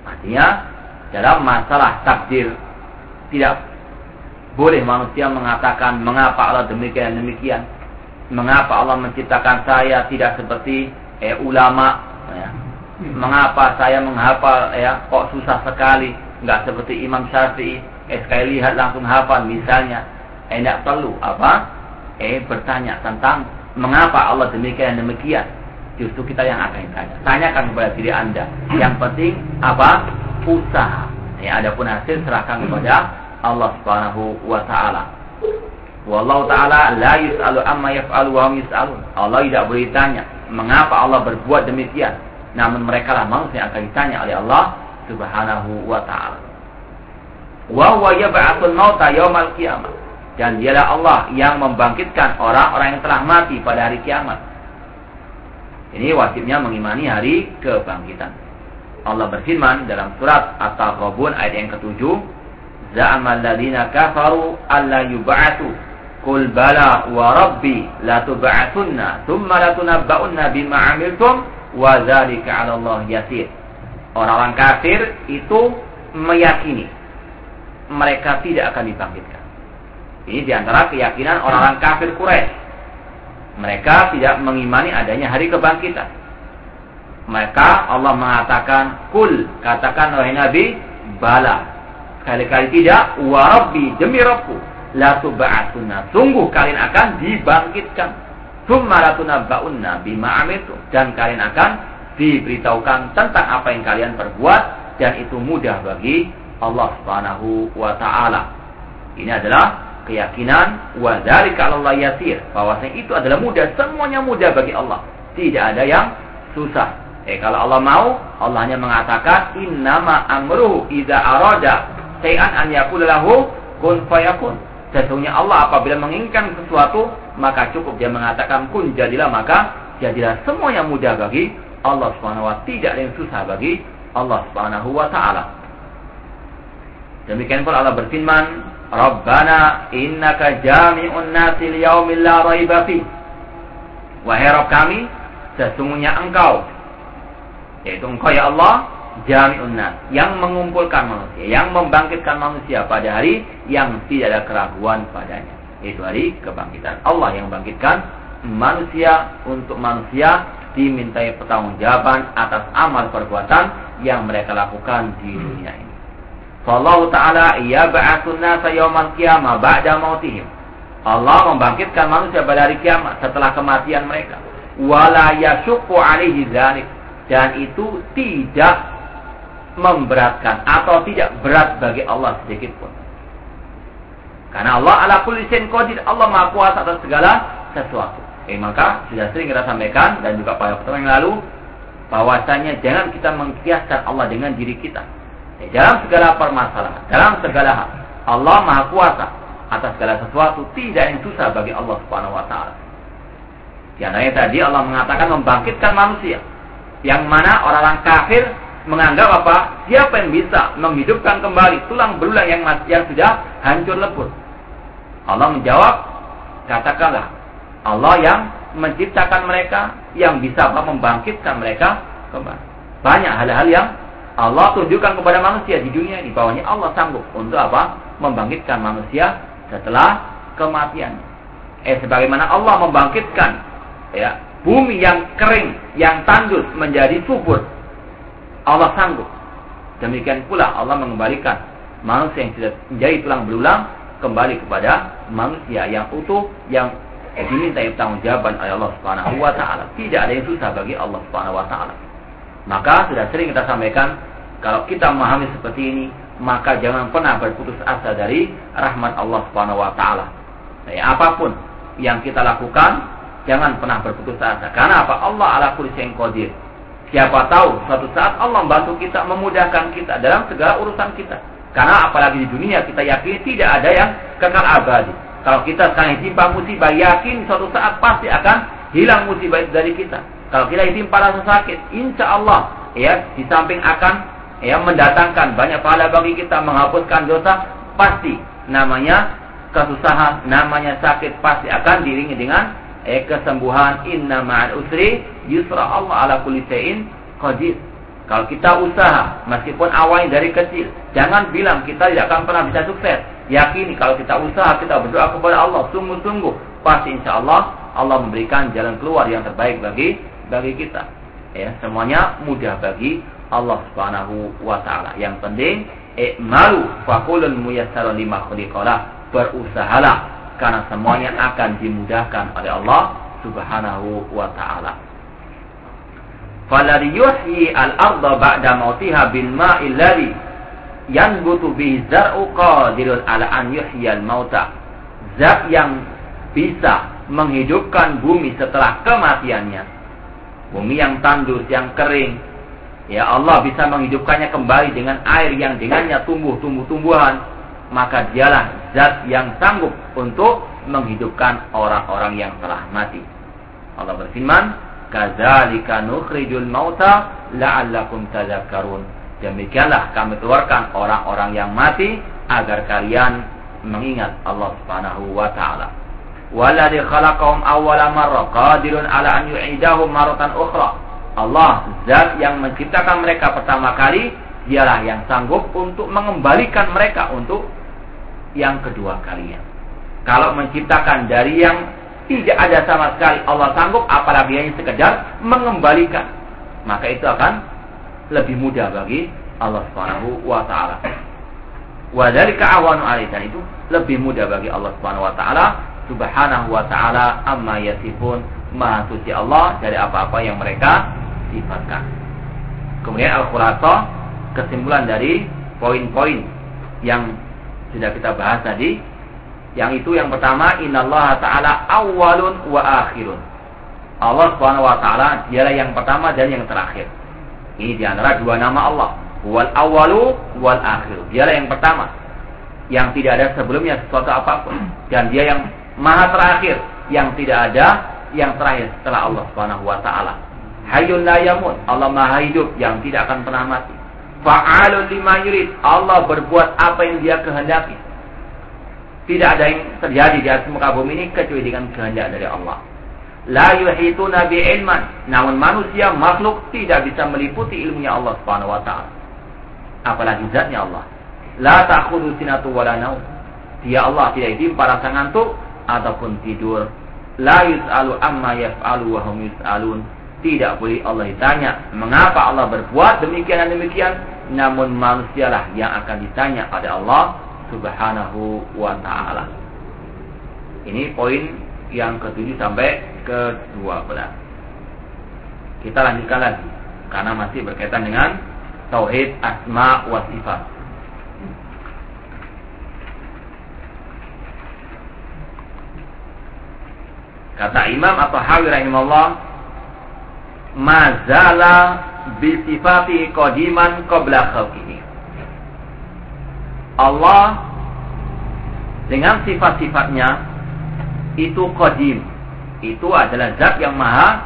Artinya dalam masalah takdir tidak boleh manusia mengatakan mengapa Allah demikian demikian. Mengapa Allah menciptakan saya tidak seperti eh, ulama ya Mengapa saya menghafal ya kok susah sekali? Enggak seperti Imam Syafi'i. Eh sekali lihat langsung hafal misalnya. Eh tidak perlu apa? Eh bertanya tentang mengapa Allah demikian demikian. Justru kita yang akan ditanya. Tanyakan kepada diri Anda. Yang penting apa? Usaha. Ya, adapun hasil serahkan kepada Allah Subhanahu wa taala. Wallahu taala la yus'alu amma yaf'alu wa yus'alun. Allah tidak boleh ditanya mengapa Allah berbuat demikian namun mereka lah manusia yang akan ditanya oleh Allah Subhanahu wa taala. Wa huwa yab'atsul mauta yaumal qiyamah. Dan dialah Allah yang membangkitkan orang-orang yang telah mati pada hari kiamat. Ini wajibnya mengimani hari kebangkitan. Allah berfirman dalam surat At-Taghabun ayat yang ketujuh, Za'ama alladziina kafaru alla yub'atsu Qul bala wa rabbi la tub'atsunna thumma la tunabba'unna bima 'amiltum wa dzalika 'ala Allah yasir. Orang-orang kafir itu meyakini mereka tidak akan dibangkitkan. Ini di antara keyakinan orang-orang kafir Quraisy. Mereka tidak mengimani adanya hari kebangkitan. Maka Allah mengatakan, Kul, katakan wahai Nabi, bala. Sekali-kali tidak, wa demi Rabbku. La tuba'atuna. Sungguh kalian akan dibangkitkan. Summa la tunabba'unna bima amitu. Dan kalian akan diberitahukan tentang apa yang kalian perbuat. Dan itu mudah bagi Allah subhanahu wa ta'ala. Ini adalah keyakinan wa dzalika Allah yasir bahwasanya itu adalah mudah semuanya mudah bagi Allah tidak ada yang susah Eh kalau Allah mau, Allah hanya mengatakan innama amruhu idza arada sayan an yaqula lahu kun fayakun. Sesungguhnya Allah apabila menginginkan sesuatu, maka cukup dia mengatakan kun jadilah maka jadilah semuanya mudah bagi Allah Subhanahu wa tidak ada yang susah bagi Allah Subhanahu wa taala. Demikian pula Allah berfirman, "Rabbana innaka jami'un nasi liyaumil la raiba fi." Wahai Rabb kami, sesungguhnya Engkau yaitu engkau ya Allah jami'un nas yang mengumpulkan manusia, yang membangkitkan manusia pada hari yang tidak ada keraguan padanya. Yaitu hari kebangkitan. Allah yang membangkitkan manusia untuk manusia dimintai pertanggungjawaban atas amal perbuatan yang mereka lakukan di dunia ini. Allah Ta'ala ia ba'atun nasa ba'da mautihim. Allah membangkitkan manusia pada hari kiamat setelah kematian mereka. Wala alaihi dan itu tidak memberatkan atau tidak berat bagi Allah sedikit pun. Karena Allah ala kulli qadir, Allah Maha Kuasa atas segala sesuatu. Eh maka sudah sering kita sampaikan dan juga pada pertemuan yang lalu bahwasanya jangan kita mengkiaskan Allah dengan diri kita. Eh, dalam segala permasalahan, dalam segala hal, Allah Maha Kuasa atas segala sesuatu, tidak yang susah bagi Allah Subhanahu wa taala. Di antaranya tadi Allah mengatakan membangkitkan manusia yang mana orang-orang kafir menganggap apa? Siapa yang bisa menghidupkan kembali tulang belulang yang yang sudah hancur lebur? Allah menjawab, katakanlah Allah yang menciptakan mereka yang bisa membangkitkan mereka kembali. Banyak hal-hal yang Allah tunjukkan kepada manusia di dunia ini bahwanya Allah sanggup untuk apa? Membangkitkan manusia setelah kematian. Eh sebagaimana Allah membangkitkan ya bumi yang kering, yang tandus menjadi subur. Allah sanggup. Demikian pula Allah mengembalikan manusia yang sudah menjadi tulang belulang kembali kepada manusia yang utuh yang diminta jawaban oleh Allah Subhanahu wa taala. Tidak ada yang susah bagi Allah Subhanahu wa taala. Maka sudah sering kita sampaikan kalau kita memahami seperti ini, maka jangan pernah berputus asa dari rahmat Allah Subhanahu wa taala. Ya, apa pun yang kita lakukan Jangan pernah berputus asa. Karena apa? Allah ala kulli qadir. Siapa tahu suatu saat Allah membantu kita, memudahkan kita dalam segala urusan kita. Karena apalagi di dunia kita yakin tidak ada yang kekal abadi. Kalau kita sekarang ditimpa musibah, yakin suatu saat pasti akan hilang musibah itu dari kita. Kalau kita ditimpa rasa sakit, insya Allah ya di samping akan ya mendatangkan banyak pahala bagi kita, menghapuskan dosa, pasti namanya kesusahan, namanya sakit pasti akan diringi dengan eh kesembuhan inna ma'al usri yusra Allah ala kulli shay'in qadir. Kalau kita usaha meskipun awalnya dari kecil, jangan bilang kita tidak akan pernah bisa sukses. Yakini kalau kita usaha, kita berdoa kepada Allah sungguh-sungguh, pasti insya Allah Allah memberikan jalan keluar yang terbaik bagi bagi kita. Ya, semuanya mudah bagi Allah Subhanahu wa taala. Yang penting malu faqulun muyassarun lima khuliqalah. Berusahalah karena semuanya akan dimudahkan oleh Allah Subhanahu wa taala. Falari yuhyi al-ardha ba'da mautiha bil ma'i alladhi yanbutu bihi zar'u qadirun ala an yuhyi al-mauta. Zat yang bisa menghidupkan bumi setelah kematiannya. Bumi yang tandus, yang kering. Ya Allah bisa menghidupkannya kembali dengan air yang dengannya tumbuh tumbuh-tumbuhan maka dialah zat yang sanggup untuk menghidupkan orang-orang yang telah mati. Allah berfirman, "Kadzalika nukhrijul mauta la'allakum tadhakkarun." Demikianlah kami keluarkan orang-orang yang mati agar kalian mengingat Allah Subhanahu wa taala. Walladzi khalaqahum awwala marra qadirun ala an yu'idahum maratan ukhra. Allah zat yang menciptakan mereka pertama kali dialah yang sanggup untuk mengembalikan mereka untuk yang kedua kalinya. Kalau menciptakan dari yang tidak ada sama sekali Allah sanggup apalagi hanya sekedar mengembalikan. maka itu akan lebih mudah bagi Allah Subhanahu wa taala. Wa dzalika awanu itu lebih mudah bagi Allah Subhanahu wa taala Subhanahu wa taala amma yasifun maha suci Allah dari apa-apa yang mereka sifatkan. Kemudian al-khulasa kesimpulan dari poin-poin yang sudah kita bahas tadi yang itu yang pertama innallaha taala awwalun wa akhirun. Allah Subhanahu wa taala dialah yang pertama dan yang terakhir. Ini di antara dua nama Allah. Wal awalu wal akhir. Dialah yang pertama. Yang tidak ada sebelumnya sesuatu apa pun. Dan dia yang maha terakhir. Yang tidak ada yang terakhir setelah Allah Subhanahu wa taala. Hayyun la yamut. Allah maha hidup yang tidak akan pernah mati. Fa'alun lima yurid. Allah berbuat apa yang dia kehendaki. Tidak ada yang terjadi di atas muka bumi ini kecuali dengan kehendak dari Allah la yuhituna bi ilman. Namun manusia makhluk tidak bisa meliputi ilmunya Allah Subhanahu wa taala. Apalagi zatnya Allah. La ta'khudhu sinatu naum. Dia Allah tidak ditimpa rasa ngantuk ataupun tidur. La yus'alu amma yaf'alu wa hum yus'alun. Tidak boleh Allah ditanya mengapa Allah berbuat demikian dan demikian, namun manusialah yang akan ditanya pada Allah Subhanahu wa taala. Ini poin yang ketujuh sampai ke-12. Kita lanjutkan lagi karena masih berkaitan dengan tauhid asma wa sifat. Kata Imam atau Hawi rahimahullah, mazala bi sifati qadiman qabla khalqihi. Allah dengan sifat-sifatnya itu qadim itu adalah zat yang maha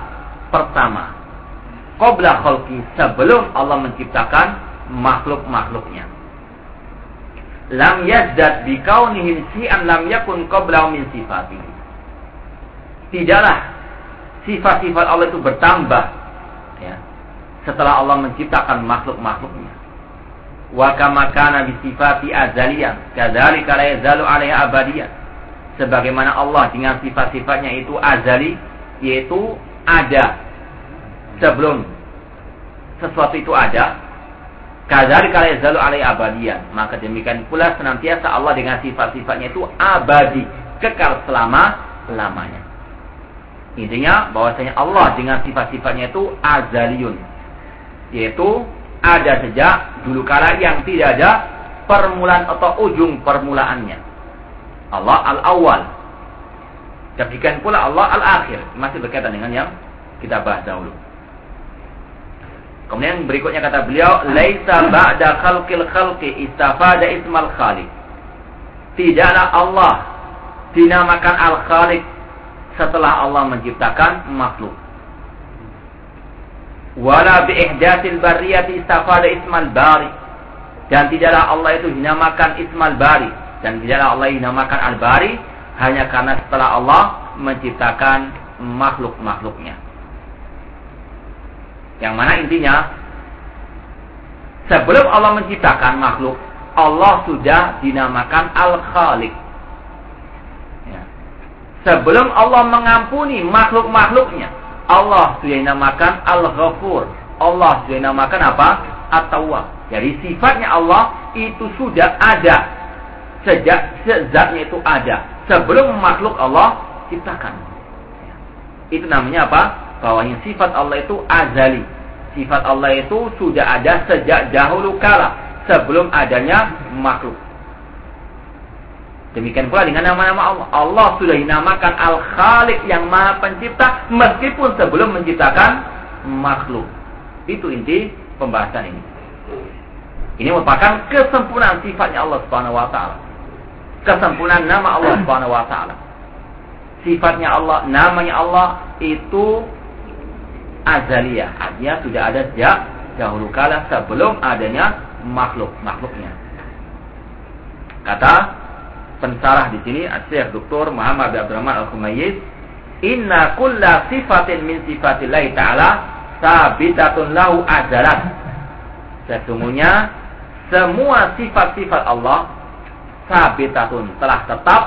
pertama. Qobla khalqi sebelum Allah menciptakan makhluk-makhluknya. Lam yazdad bikaunihim si'an lam yakun qabla min sifatihi. Tidaklah sifat-sifat Allah itu bertambah setelah Allah menciptakan makhluk-makhluknya. Wa kama kana bi sifati azaliyah, kadzalika la yazalu 'alaiha abadiyah sebagaimana Allah dengan sifat-sifatnya itu azali yaitu ada. Sebelum sesuatu itu ada kadzalika kala yazalu alai abadian maka demikian pula senantiasa Allah dengan sifat-sifatnya itu abadi kekal selama lamanya. Intinya bahwasanya Allah dengan sifat-sifatnya itu azaliyun yaitu ada sejak dulu kala yang tidak ada permulaan atau ujung permulaannya Allah al-awwal. Demikian pula Allah al-akhir. Masih berkaitan dengan yang kita bahas dahulu. Kemudian berikutnya kata beliau, "Laisa ba'da khalqil khalqi istafada ismal khaliq." Tidaklah Allah dinamakan al-khaliq setelah Allah menciptakan makhluk. Wala bi ihdatsil barriyati istafada ismal bari. Dan tidaklah Allah itu dinamakan ismal bari dan tidaklah Allah dinamakan Al-Bari hanya karena setelah Allah menciptakan makhluk-makhluknya. Yang mana intinya sebelum Allah menciptakan makhluk, Allah sudah dinamakan Al-Khaliq. Ya. Sebelum Allah mengampuni makhluk-makhluknya, Allah sudah dinamakan Al-Ghafur. Allah sudah dinamakan apa? At-Tawwab. Jadi sifatnya Allah itu sudah ada sejak zatnya itu ada sebelum makhluk Allah ciptakan. Itu namanya apa? Bahwanya sifat Allah itu azali. Sifat Allah itu sudah ada sejak dahulu kala sebelum adanya makhluk. Demikian pula dengan nama-nama Allah. Allah sudah dinamakan Al-Khaliq yang Maha Pencipta meskipun sebelum menciptakan makhluk. Itu inti pembahasan ini. Ini merupakan kesempurnaan sifatnya Allah Subhanahu wa taala kesempurnaan nama Allah Subhanahu wa taala. Sifatnya Allah, namanya Allah itu azaliyah. Artinya sudah ada sejak dahulu kala sebelum adanya makhluk-makhluknya. Kata pensarah di sini Syekh Dr. Muhammad Abdurrahman Al-Khumayyiz, "Inna kulla sifatin min sifatillah taala sabitatun lahu azalat." Sesungguhnya semua sifat-sifat Allah sabitatun telah tetap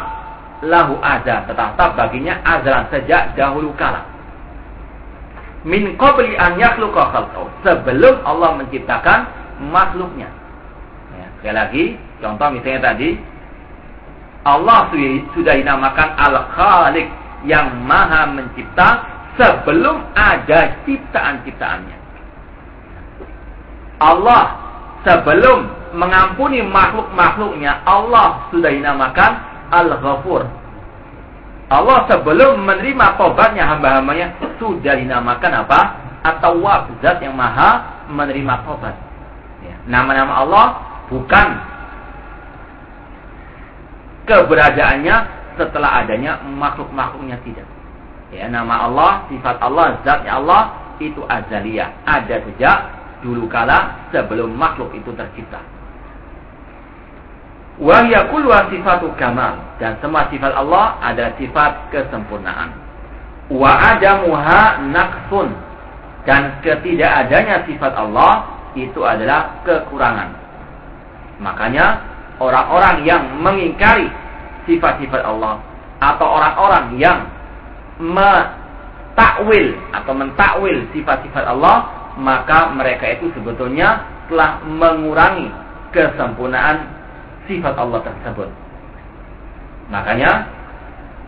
lahu ada tetap tetap baginya azalan sejak dahulu kala min qabli an yakhluqa khalqahu. Sebelum Allah menciptakan makhluknya. Ya, sekali lagi, contoh misalnya tadi Allah sudah dinamakan Al-Khaliq yang maha mencipta sebelum ada ciptaan-ciptaannya. Allah sebelum mengampuni makhluk-makhluknya, Allah sudah dinamakan Al-Ghafur. Allah sebelum menerima tobatnya hamba-hambanya sudah dinamakan apa? Atau zat yang maha menerima tobat. Ya. Nama-nama Allah bukan keberadaannya setelah adanya makhluk-makhluknya tidak. Ya, nama Allah, sifat Allah, zatnya Allah itu azaliyah. Ada sejak dulu kala sebelum makhluk itu tercipta. Kulwa sifatu kamal. Dan semua sifat Allah ada sifat kesempurnaan. Wa adamuha naqsun. Dan ketidakadanya sifat Allah itu adalah kekurangan. Makanya orang-orang yang mengingkari sifat-sifat Allah atau orang-orang yang mentakwil atau mentakwil sifat-sifat Allah, maka mereka itu sebetulnya telah mengurangi kesempurnaan sifat Allah tersebut. Makanya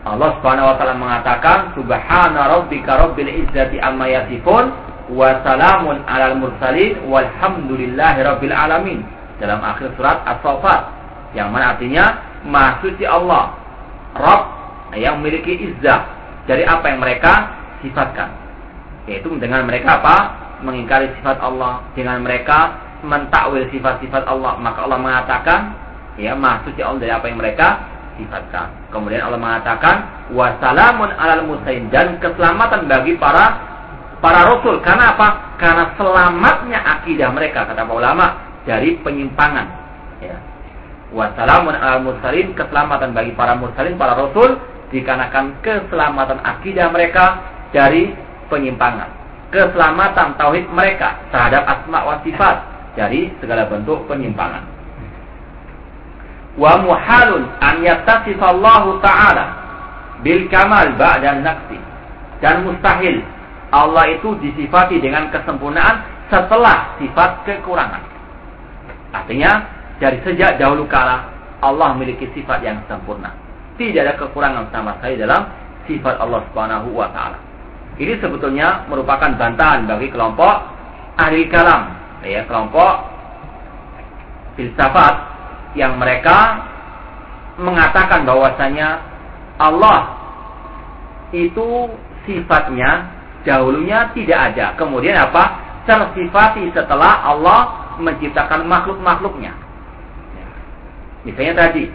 Allah Subhanahu wa taala mengatakan subhana rabbika rabbil izzati amma yasifun wa salamun alal mursalin walhamdulillahi rabbil alamin dalam akhir surat As-Saffat yang mana artinya maha suci Allah Rabb yang memiliki izzah dari apa yang mereka sifatkan yaitu dengan mereka apa mengingkari sifat Allah dengan mereka mentakwil sifat-sifat Allah maka Allah mengatakan ya maha suci Allah dari apa yang mereka sifatkan. Kemudian Allah mengatakan wasalamun alal musain dan keselamatan bagi para para rasul. Karena apa? Karena selamatnya akidah mereka kata para ulama dari penyimpangan. Wasalamun alal mursalin keselamatan bagi para mursalin para rasul dikarenakan keselamatan akidah mereka dari penyimpangan. Keselamatan tauhid mereka terhadap asma wa sifat dari segala bentuk penyimpangan. Wa muhalun an yattasifallahu ta'ala bil kamal ba'da naqsi. Dan mustahil Allah itu disifati dengan kesempurnaan setelah sifat kekurangan. Artinya dari sejak dahulu kala Allah memiliki sifat yang sempurna tidak ada kekurangan sama sekali dalam sifat Allah Subhanahu wa taala ini sebetulnya merupakan bantahan bagi kelompok ahli kalam ya kelompok filsafat yang mereka mengatakan bahwasanya Allah itu sifatnya dahulunya tidak ada. Kemudian apa? Tersifati setelah Allah menciptakan makhluk-makhluknya. Misalnya tadi,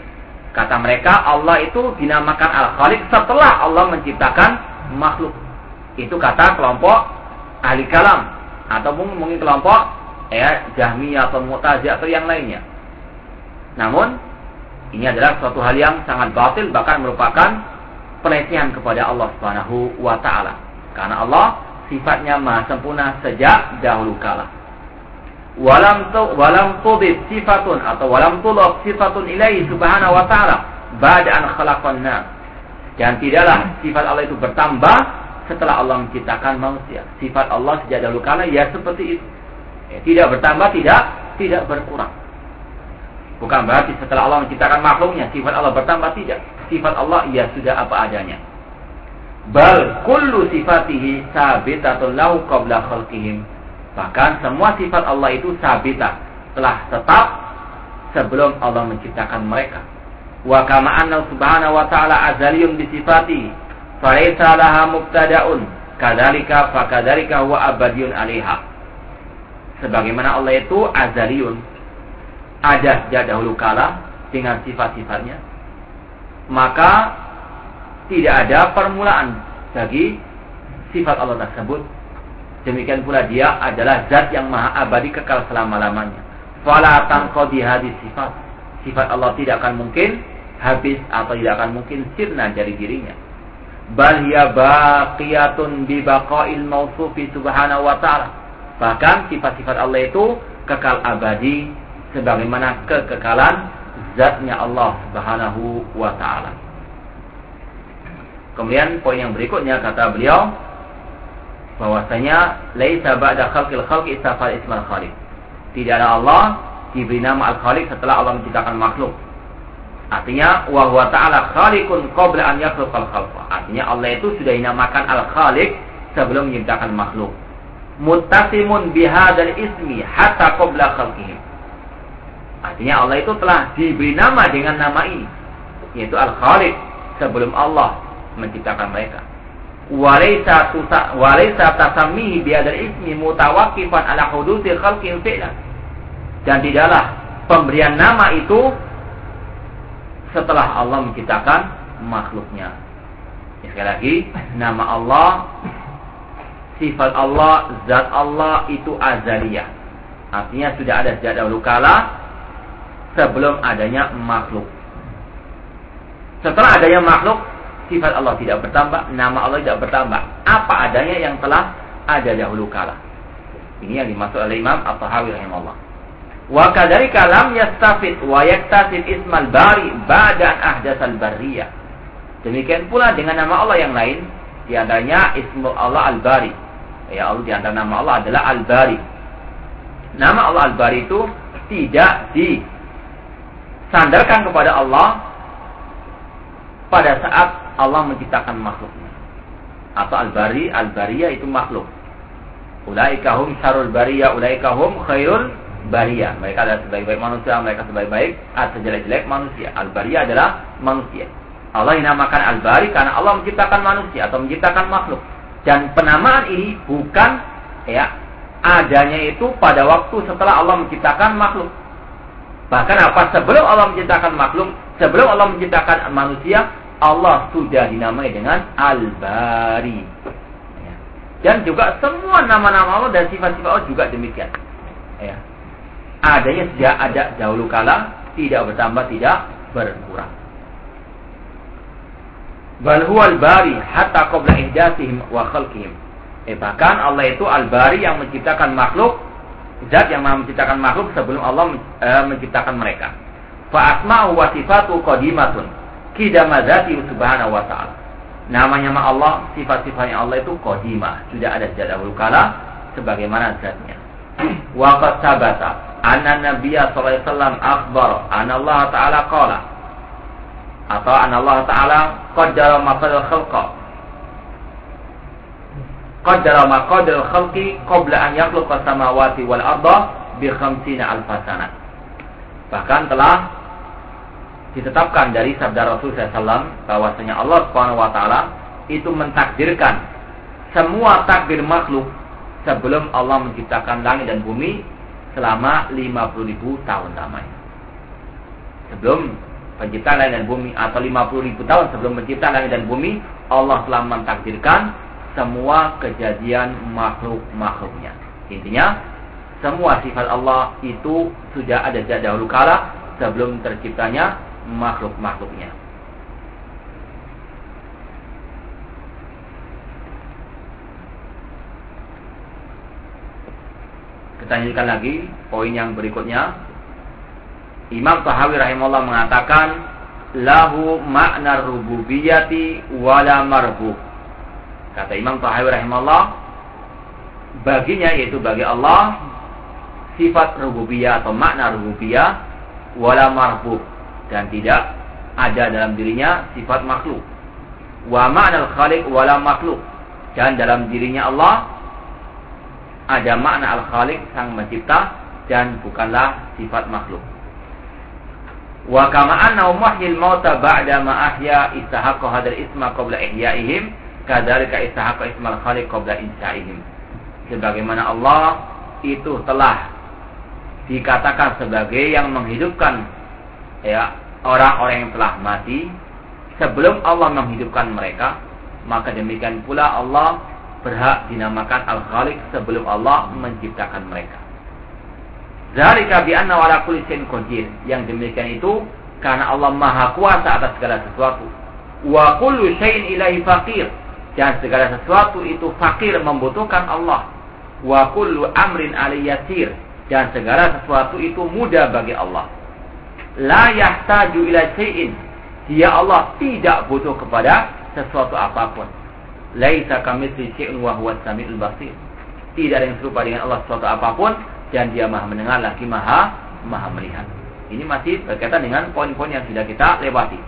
kata mereka Allah itu dinamakan Al-Khaliq setelah Allah menciptakan makhluk. Itu kata kelompok ahli kalam atau mungkin kelompok ya Jahmiyah atau Mu'tazilah atau yang lainnya. Namun ini adalah suatu hal yang sangat batil bahkan merupakan pelecehan kepada Allah Subhanahu wa taala. Karena Allah sifatnya maha sempurna sejak dahulu kala. Walam tu walam tudif sifatun atau walam tulab sifatun ilaihi subhanahu wa ta'ala ba'da an khalaqan Dan tidaklah sifat Allah itu bertambah setelah Allah menciptakan manusia. Sifat Allah sejak dahulu kala ya seperti itu. Ya, tidak bertambah, tidak tidak berkurang. Bukan berarti setelah Allah menciptakan makhluknya sifat Allah bertambah tidak. Sifat Allah ia sudah apa adanya. Bal kullu sifatihi sabitatun lahu qabla khalqihim. Bahkan semua sifat Allah itu sabita telah tetap sebelum Allah menciptakan mereka. Wa kama anna subhanahu wa ta'ala azaliyun bi sifati falaysa laha mubtada'un kadzalika fakadzalika huwa abadiyun 'alaiha. Sebagaimana Allah itu azaliyun ada sejak dahulu kala dengan sifat-sifatnya, maka tidak ada permulaan bagi sifat Allah tersebut. Demikian pula dia adalah zat yang maha abadi kekal selama-lamanya. Fala tanqadi hadis sifat. Sifat Allah tidak akan mungkin habis atau tidak akan mungkin sirna dari dirinya. Bal hiya baqiyatun bi baqa'il mausufi subhanahu wa ta'ala. Bahkan sifat-sifat Allah itu kekal abadi sebagaimana kekekalan zatnya Allah Subhanahu wa taala. Kemudian poin yang berikutnya kata beliau bahwasanya laisa ba'da khalqil khalqi istafal ismal khaliq. Tidak ada Allah diberi nama al-khaliq setelah Allah menciptakan makhluk. Artinya wa huwa ta'ala khaliqun qabla an yakhluqal khalqa. Artinya Allah itu sudah dinamakan al-khaliq sebelum menciptakan makhluk. Muttasimun bihadzal ismi hatta qabla khalqihim. Artinya Allah itu telah diberi nama dengan nama ini yaitu al-khaliq sebelum Allah menciptakan mereka. Walaysa tusa walaysa biadal ismi mutawaqqifan ala khalqin. Dan tidaklah pemberian nama itu setelah Allah menciptakan makhluknya. Ya, sekali lagi, nama Allah, sifat Allah, zat Allah itu azaliyah. Artinya sudah ada sejak dahulu kala sebelum adanya makhluk. Setelah adanya makhluk, sifat Allah tidak bertambah, nama Allah tidak bertambah. Apa adanya yang telah ada dahulu kala. Ini yang dimaksud oleh Imam At-Tahawi rahimahullah. Wa kadzalika lam yastafid wa yaktasib ismal bari ba'da ahdatsal barriyah. Demikian pula dengan nama Allah yang lain, di antaranya ismu Allah Al-Bari. Ya Allah di antara nama Allah adalah Al-Bari. Nama Allah Al-Bari itu tidak disandarkan kepada Allah pada saat Allah menciptakan makhluknya. Atau al-bari, al-bariya itu makhluk. Ulaikahum syarul bariya, ulaikahum khairul bariya. Mereka adalah sebaik-baik manusia, mereka sebaik-baik atau jelek-jelek manusia. Al-bariya adalah manusia. Allah dinamakan al-bari karena Allah menciptakan manusia atau menciptakan makhluk. Dan penamaan ini bukan ya adanya itu pada waktu setelah Allah menciptakan makhluk. Bahkan apa sebelum Allah menciptakan makhluk, sebelum Allah menciptakan manusia, Allah sudah dinamai dengan Al-Bari. Ya. Dan juga semua nama-nama Allah dan sifat-sifat Allah juga demikian. Ya. Adanya sejak ada dahulu kala, tidak bertambah, tidak berkurang. Bal al-bari hatta qabla ihdatsihim wa khalqihim. Eh, bahkan Allah itu al-bari yang menciptakan makhluk, zat yang menciptakan makhluk sebelum Allah eh, menciptakan mereka. Fa asma'u wa sifatu qadimatun kidamadzati subhanahu wa ta'ala. Namanya nama Allah, sifat-sifatnya Allah itu kodima. Sudah ada sejak dahulu kala, sebagaimana zatnya. (clears throat) Waqad sabata anna Nabiya sallallahu alaihi wasallam akhbar anna Allah taala qala atau anna Allah taala qaddara maqadar khalqa qaddara maqadar khalqi qabla an yakhluqa samawati wal arda bi khamsina alf bahkan telah ditetapkan dari sabda Rasul SAW bahwasanya Allah Subhanahu Wa Taala itu mentakdirkan semua takdir makhluk sebelum Allah menciptakan langit dan bumi selama 50 ribu tahun lamanya. Sebelum penciptaan langit dan bumi atau 50 ribu tahun sebelum penciptaan langit dan bumi Allah telah mentakdirkan semua kejadian makhluk-makhluknya. Intinya semua sifat Allah itu sudah ada sejak dahulu kala sebelum terciptanya makhluk-makhluknya. Kita lanjutkan lagi poin yang berikutnya. Imam Tahawi rahimahullah mengatakan lahu makna rububiyati wala marbu. Kata Imam Tahawi rahimahullah baginya yaitu bagi Allah sifat rububiyah atau makna rububiyah wala marbu dan tidak ada dalam dirinya sifat makhluk. Wa ma'nal khaliq wala makhluk. Dan dalam dirinya Allah ada makna al-khaliq sang mencipta dan bukanlah sifat makhluk. Wa kama annahu muhyil mauta ba'da ma ahya istahaqqa hadzal isma qabla ihyaihim kadzalika istahaqqa ismal khaliq qabla insya'ihim. Sebagaimana Allah itu telah dikatakan sebagai yang menghidupkan ya orang-orang yang telah mati sebelum Allah menghidupkan mereka maka demikian pula Allah berhak dinamakan Al-Khaliq sebelum Allah menciptakan mereka. Zalika bi anna ala kulli shay'in qadir. Yang demikian itu karena Allah Maha Kuasa atas segala sesuatu. Wa kullu shay'in ilahi faqir. Dan segala sesuatu itu fakir membutuhkan Allah. Wa kullu amrin aliyasir. Dan segala sesuatu itu mudah bagi Allah la yahtaju ila syai'in. Dia Allah tidak butuh kepada sesuatu apa pun. Laisa kamitsli syai'un wa huwa samiul basir. Tidak ada yang serupa dengan Allah suatu apa pun dan dia maha mendengar lagi maha maha melihat. Ini masih berkaitan dengan poin-poin yang sudah kita lewati.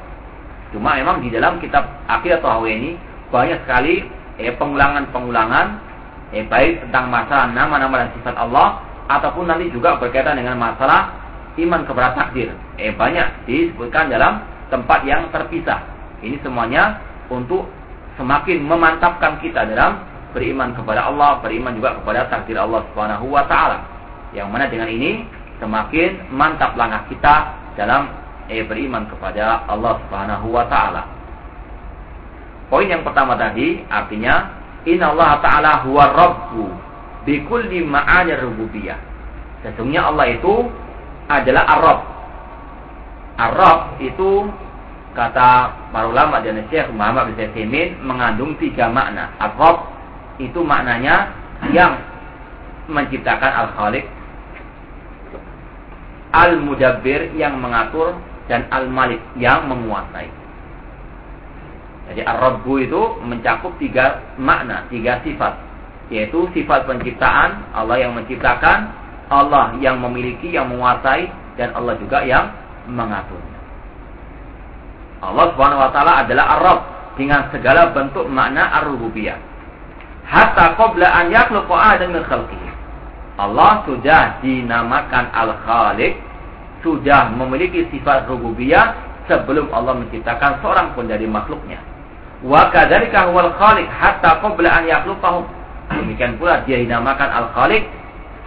Cuma memang di dalam kitab akhir atau ini banyak sekali eh, pengulangan-pengulangan eh, baik tentang masalah nama-nama dan sifat Allah ataupun nanti juga berkaitan dengan masalah iman kepada takdir. Eh, banyak disebutkan dalam tempat yang terpisah. Ini semuanya untuk semakin memantapkan kita dalam beriman kepada Allah, beriman juga kepada takdir Allah Subhanahu wa taala. Yang mana dengan ini semakin mantap langkah kita dalam eh, beriman kepada Allah Subhanahu wa taala. Poin yang pertama tadi artinya Inna Allah Ta'ala huwa Rabbu Bikulli ma'ani rububiyah Sesungguhnya Allah itu adalah Ar-Rabb Ar-Rabb itu kata para ulama dan Syekh Muhammad bin Saimin mengandung tiga makna. Ar-Rabb itu maknanya yang menciptakan Al-Khaliq, Al-Mudabbir yang mengatur dan Al-Malik yang menguasai. Jadi Ar-Rabbu itu mencakup tiga makna, tiga sifat. Yaitu sifat penciptaan, Allah yang menciptakan, Allah yang memiliki, yang menguasai, dan Allah juga yang mengatur. Allah Subhanahu wa taala adalah Ar-Rabb dengan segala bentuk makna ar-rububiyah. Hatta qabla an yakhluqa Adam min khalqihi. Allah sudah dinamakan Al-Khaliq, sudah memiliki sifat rububiyah sebelum Allah menciptakan seorang pun dari makhluknya. Wa kadzalika huwal khaliq hatta qabla an yakhluqahum. Demikian pula dia dinamakan Al-Khaliq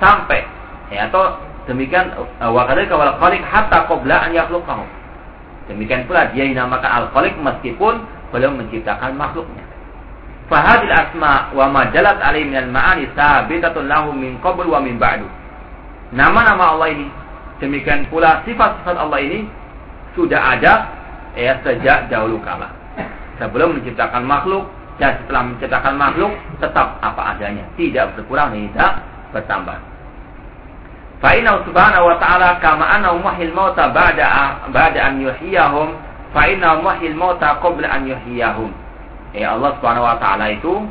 sampai ya atau demikian wa kadzalika wal khaliq hatta qabla an yakhluqahum Demikian pula dia dinamakan Al-Khaliq meskipun belum menciptakan makhluknya. Fahadil asma wa majalat alaihi minal ma'ani sabitatun lahu min qabl wa min ba'du. Nama-nama Allah ini, demikian pula sifat-sifat Allah ini sudah ada ya sejak dahulu kala. Sebelum menciptakan makhluk dan setelah menciptakan makhluk tetap apa adanya, tidak berkurang tidak bertambah. Fa'inau subhanahu wa ta'ala kama annahu muhyil mauta ba'da ba'da an yuhyiyahum fa'inau muhyil mauta qabla an yuhyiyahum. Ya Allah subhanahu wa ta'ala itu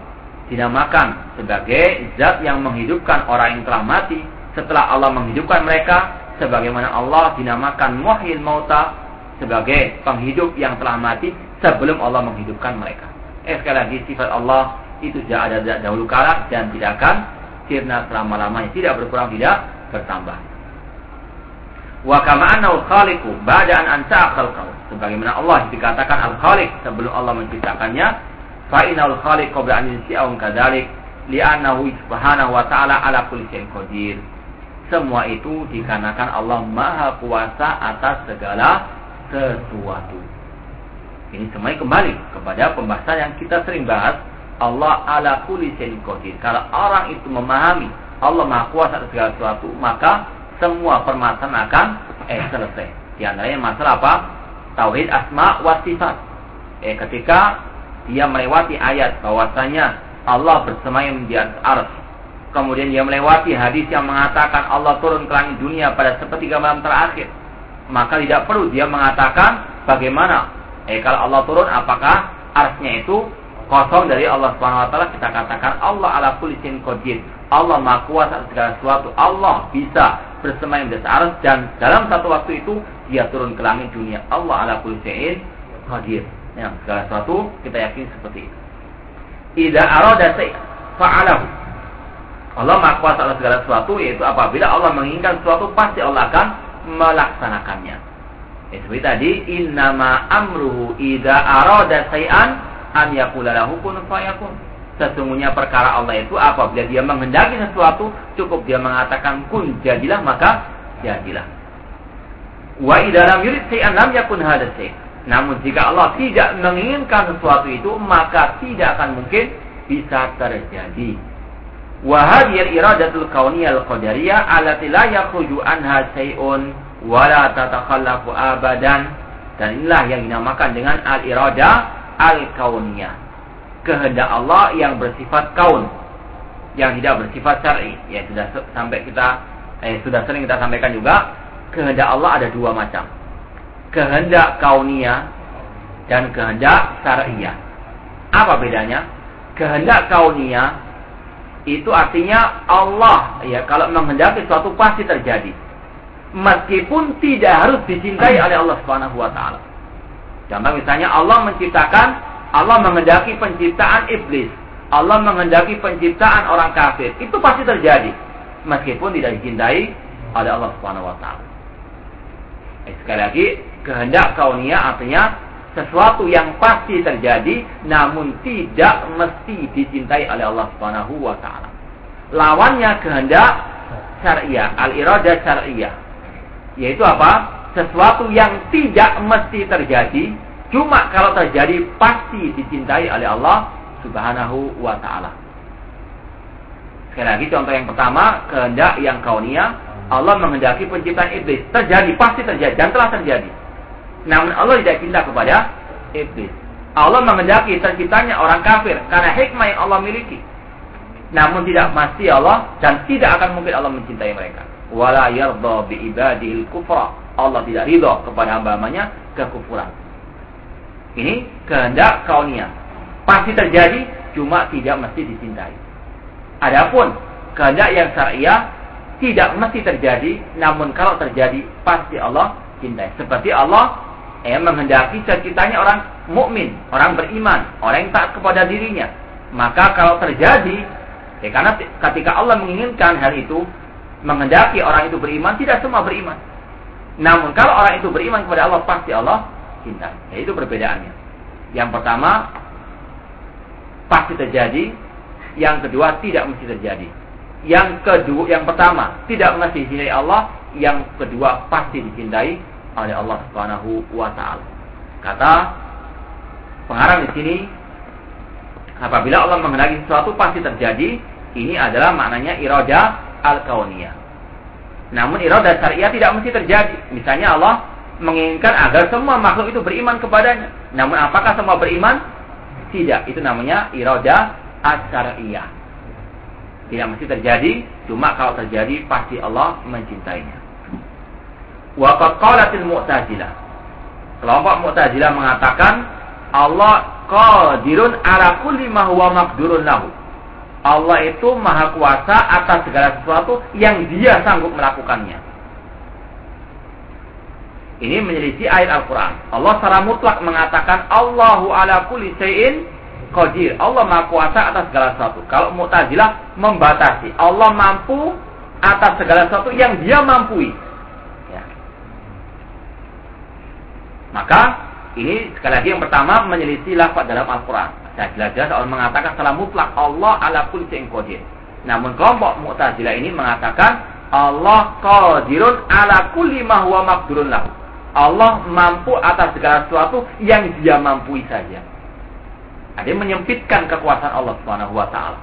dinamakan sebagai zat yang menghidupkan orang yang telah mati setelah Allah menghidupkan mereka sebagaimana Allah dinamakan muhyil mauta sebagai penghidup yang telah mati sebelum Allah menghidupkan mereka. Eh sekali lagi sifat Allah itu sudah ada dahulu kala dan tidak akan sirna selama-lamanya, tidak berkurang, tidak bertambah. Wa kama annahu khaliqu ba'da an ansa'a khalqahu. Sebagaimana Allah dikatakan al-khaliq sebelum Allah menciptakannya, fa innal khaliq qabla an yunshi'ahum kadzalik li'annahu subhanahu wa ta'ala ala kulli syai'in qadir. Semua itu dikarenakan Allah Maha Kuasa atas segala sesuatu. Ini semuanya kembali kepada pembahasan yang kita sering bahas. Allah ala kulli syai'in qadir. Kalau orang itu memahami Allah Maha Kuasa atas segala sesuatu, maka semua permasalahan akan eh selesai. Di antaranya masalah apa? Tauhid asma wa sifat. Eh ketika dia melewati ayat bahwasanya Allah bersemayam di atas ars. Kemudian dia melewati hadis yang mengatakan Allah turun ke langit dunia pada sepertiga malam terakhir. Maka tidak perlu dia mengatakan bagaimana. Eh kalau Allah turun apakah arsnya itu kosong dari Allah Subhanahu wa taala kita katakan Allah ala kulli qadir. Allah Maha Kuasa segala sesuatu. Allah bisa bersemayam di atas dan dalam satu waktu itu dia turun ke langit dunia. Allah ala kulli syai'in qadir. Ya, segala sesuatu kita yakin seperti itu. Idza arada fa'alahu. Allah Maha Kuasa atas segala sesuatu yaitu apabila Allah menginginkan sesuatu pasti Allah akan melaksanakannya. Ya, seperti tadi innama amruhu idza arada say'an an yaqula lahu kun fayakun. Sesungguhnya perkara Allah itu apabila dia menghendaki sesuatu, cukup dia mengatakan kun jadilah maka jadilah. Wa idalam yurid say'an lam yakun hadha Namun jika Allah tidak menginginkan sesuatu itu, maka tidak akan mungkin bisa terjadi. Wa hadhihi iradatul kauniyah al-qadariyah allati la yakhruju anha shay'un wa la tatakhallafu abadan. Dan inilah yang dinamakan dengan al-irada al-kauniyah kehendak Allah yang bersifat kaun yang tidak bersifat syar'i. Ya sudah sampai kita eh sudah sering kita sampaikan juga kehendak Allah ada dua macam. Kehendak kaunia dan kehendak syariah apa bedanya? Kehendak kaunia itu artinya Allah. Ya kalau menghendaki suatu pasti terjadi. Meskipun tidak harus dicintai oleh Allah Subhanahu wa taala. Contoh misalnya Allah menciptakan Allah menghendaki penciptaan iblis. Allah menghendaki penciptaan orang kafir. Itu pasti terjadi. Meskipun tidak dicintai oleh Allah Subhanahu wa taala. Eh, sekali lagi, kehendak kaunia artinya sesuatu yang pasti terjadi namun tidak mesti dicintai oleh Allah Subhanahu wa taala. Lawannya kehendak syariah, al-iradah syariah. Yaitu apa? Sesuatu yang tidak mesti terjadi, cuma kalau terjadi pasti dicintai oleh Allah Subhanahu wa taala. Sekali lagi contoh yang pertama, kehendak yang kaunia, Allah menghendaki penciptaan iblis. Terjadi, pasti terjadi dan telah terjadi namun Allah tidak cinta kepada iblis. Allah menghendaki terciptanya orang kafir karena hikmah yang Allah miliki. Namun tidak pasti Allah dan tidak akan mungkin Allah mencintai mereka. Wala yardha bi ibadil kufra. Allah tidak ridho kepada hamba-hambanya kekufuran. Ini kehendak kaunia. Pasti terjadi, cuma tidak mesti dicintai. Adapun kehendak yang syariah tidak mesti terjadi, namun kalau terjadi pasti Allah cintai. Seperti Allah eh, menghendaki terciptanya orang mukmin, orang beriman, orang yang tak kepada dirinya. Maka kalau terjadi, eh, karena ketika Allah menginginkan hal itu, menghendaki orang itu beriman, tidak semua beriman. Namun kalau orang itu beriman kepada Allah, pasti Allah cinta. Ya, itu perbedaannya. Yang pertama, pasti terjadi. Yang kedua, tidak mesti terjadi. Yang kedua, yang pertama, tidak mesti dicintai Allah. Yang kedua, pasti dicintai oleh Allah Subhanahu wa taala. Kata pengarang di sini apabila Allah menghendaki sesuatu pasti terjadi, ini adalah maknanya iradah al-kauniyah. Namun iradah syariah tidak mesti terjadi. Misalnya Allah menginginkan agar semua makhluk itu beriman kepadanya. Namun apakah semua beriman? Tidak. Itu namanya iradah as-syariah. Tidak mesti terjadi, cuma kalau terjadi pasti Allah mencintainya. Wa qalatil. Kelompok Mu'tazilah mengatakan Allah qadirun ala kulli ma huwa maqdurun lahu. Allah itu maha kuasa atas segala sesuatu yang dia sanggup melakukannya. Ini menyelisih ayat Al-Quran. Allah secara mutlak mengatakan Allahu ala kulli syai'in qadir. Allah maha kuasa atas segala sesuatu. Kalau Mu'tazilah membatasi. Allah mampu atas segala sesuatu yang dia mampu. Maka ini sekali lagi yang pertama menyelisih lafaz dalam Al-Quran. Dan jelas-jelas Allah mengatakan secara mutlak Allah ala kulli syai'in qadir. Namun kelompok Mu'tazilah ini mengatakan Allah qadirun ala kulli ma huwa maqdurun lahu. Allah mampu atas segala sesuatu yang dia mampu saja. Ada yang menyempitkan kekuasaan Allah Subhanahu wa taala.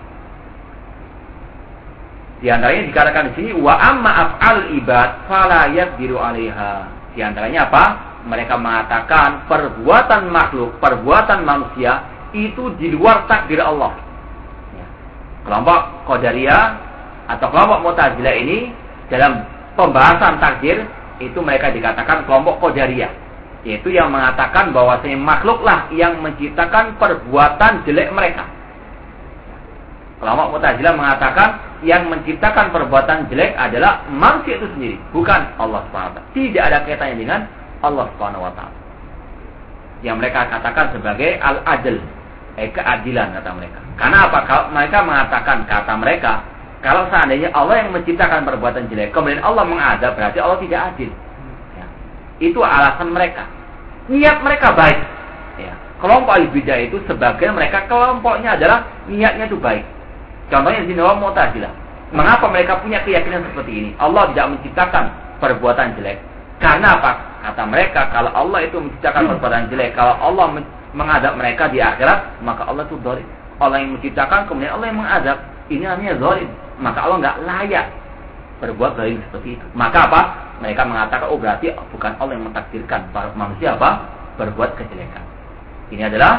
Di antaranya dikatakan di sini wa amma af'al ibad fala yaqdiru 'alaiha. Di antaranya apa? mereka mengatakan perbuatan makhluk, perbuatan manusia itu di luar takdir Allah. Ya. Kelompok Qadariyah atau kelompok Mu'tazilah ini dalam pembahasan takdir itu mereka dikatakan kelompok Qadariyah yaitu yang mengatakan bahwasanya makhluklah yang menciptakan perbuatan jelek mereka. Kelompok Mu'tazilah mengatakan yang menciptakan perbuatan jelek adalah manusia itu sendiri, bukan Allah SWT. Tidak ada kaitannya dengan Allah Subhanahu taala. Yang mereka katakan sebagai al-adl, eh keadilan kata mereka. Karena apa? Mereka mengatakan kata mereka, kalau seandainya Allah yang menciptakan perbuatan jelek, kemudian Allah mengadab, berarti Allah tidak adil. Ya. Itu alasan mereka. Niat mereka baik. Ya. Kelompok Ibidah itu sebagian mereka kelompoknya adalah niatnya itu baik. Contohnya di Allah Mu'tazilah. Mengapa mereka punya keyakinan seperti ini? Allah tidak menciptakan perbuatan jelek. Karena apa? Kata mereka, kalau Allah itu menciptakan perbuatan jelek, kalau Allah mengadab mereka di akhirat, maka Allah itu zalim. Allah yang menciptakan, kemudian Allah yang mengadab. Ini namanya zalim. Maka Allah nggak layak berbuat zalim seperti itu. Maka apa? Mereka mengatakan, oh berarti bukan Allah yang mentakdirkan para manusia apa? Berbuat kejelekan. Ini adalah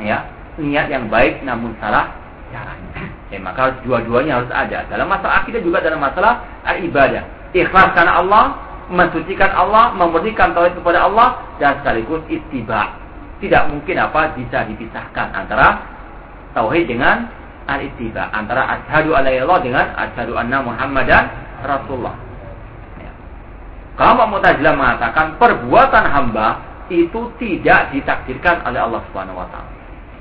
ya niat yang baik namun salah caranya. (clears throat) Ya, maka dua-duanya harus ada. Dalam masalah akidah juga dalam masalah ibadah. Ikhlas karena Allah, mensucikan Allah, memurnikan tauhid kepada Allah dan sekaligus ittiba. Tidak mungkin apa bisa dipisahkan antara tauhid dengan al-ittiba antara asyhadu alla ilaha dengan asyhadu anna muhammadan rasulullah. Ya. Kalau Mu'tazilah mengatakan perbuatan hamba itu tidak ditakdirkan oleh Allah Subhanahu wa taala.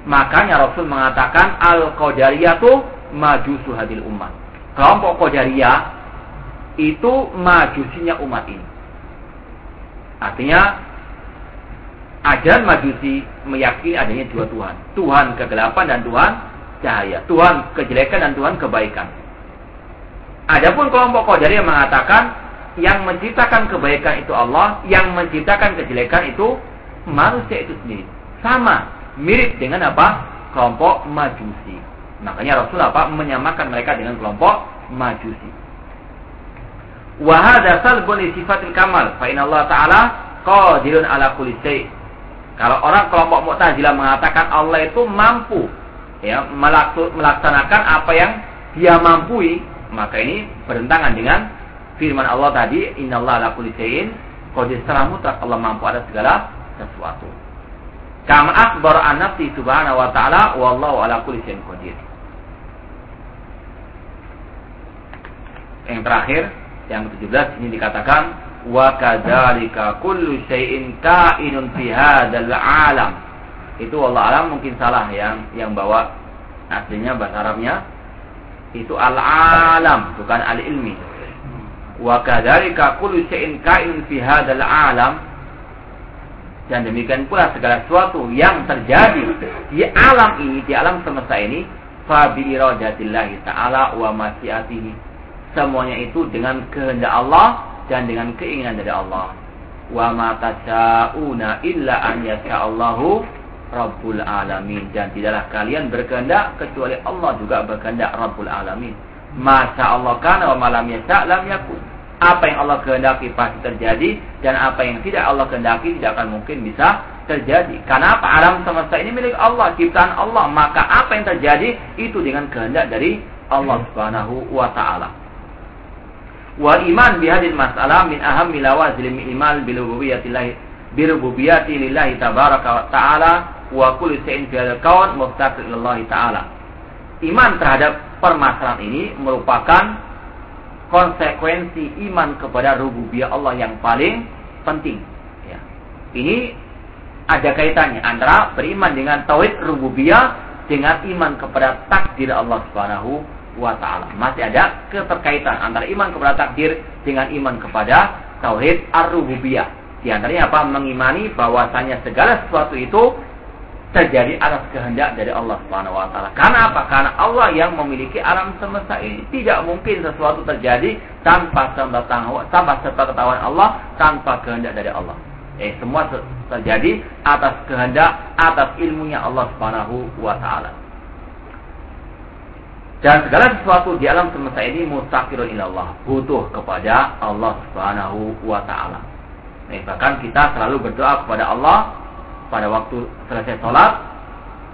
Makanya Rasul mengatakan al-qadariyatu majusu hadil umat. Kelompok Qadariyah itu majusinya umat ini. Artinya ajaran majusi meyakini adanya dua Tuhan. Tuhan kegelapan dan Tuhan cahaya. Tuhan kejelekan dan Tuhan kebaikan. Adapun kelompok Qadariyah mengatakan yang menciptakan kebaikan itu Allah, yang menciptakan kejelekan itu manusia itu sendiri. Sama, mirip dengan apa? Kelompok Majusi. Makanya Rasul apa? Menyamakan mereka dengan kelompok Majusi. Wahada salbun sifatil kamal. Fa Allah Ta'ala qadirun ala kulli Kalau orang kelompok Mu'tazilah mengatakan Allah itu mampu ya melaksanakan apa yang dia mampu maka ini bertentangan dengan firman Allah tadi innallaha ala kulli syai'in qadir. Allah mampu atas segala sesuatu. Kama akhbar an nafsi subhanahu wa ta'ala wallahu ala kulli syai'in qadir. Yang terakhir yang ke-17 ini dikatakan wa kadzalika kullu syai'in kainun fi hadzal alam itu Allah alam mungkin salah yang yang bawa aslinya bahasa Arabnya. Itu al-alam bukan al-ilmi. Wa kadzalika kullu syai'in kain fi hadzal alam. Dan demikian pula segala sesuatu yang terjadi di alam ini di alam semesta ini fa bi iradatillahi ta'ala wa masyiatihi semuanya itu dengan kehendak Allah dan dengan keinginan dari Allah. Wa ma tasyauna illa an yasha'allahu Rabbul Alamin dan tidaklah kalian berkehendak kecuali Allah juga berkehendak Rabbul Alamin. Masya Allah kana wa malam lam yakun. Apa yang Allah kehendaki pasti terjadi dan apa yang tidak Allah kehendaki tidak akan mungkin bisa terjadi. Karena apa? Alam semesta ini milik Allah, ciptaan Allah. Maka apa yang terjadi itu dengan kehendak dari Allah Subhanahu wa taala. Wa iman bihadil masalah min aham milawazil iman rububiyyati lillahi tabaraka wa ta'ala wa kulli shay'in fi hadzal kaun muftaqir taala. Iman terhadap permasalahan ini merupakan konsekuensi iman kepada rububiyah Allah yang paling penting. Ya. Ini ada kaitannya antara beriman dengan tauhid rububiyah dengan iman kepada takdir Allah Subhanahu wa taala. Masih ada keterkaitan antara iman kepada takdir dengan iman kepada tauhid ar-rububiyah. Di antaranya apa? Mengimani bahwasanya segala sesuatu itu terjadi atas kehendak dari Allah Subhanahu wa taala. Karena apa? Karena Allah yang memiliki alam semesta ini. Tidak mungkin sesuatu terjadi tanpa tanpa ketahuan Allah, tanpa kehendak dari Allah. Eh semua terjadi atas kehendak, atas ilmunya Allah Subhanahu wa taala. Dan segala sesuatu di alam semesta ini mustaqirun ilallah, butuh kepada Allah Subhanahu wa taala. Nah, bahkan kita selalu berdoa kepada Allah pada waktu selesai sholat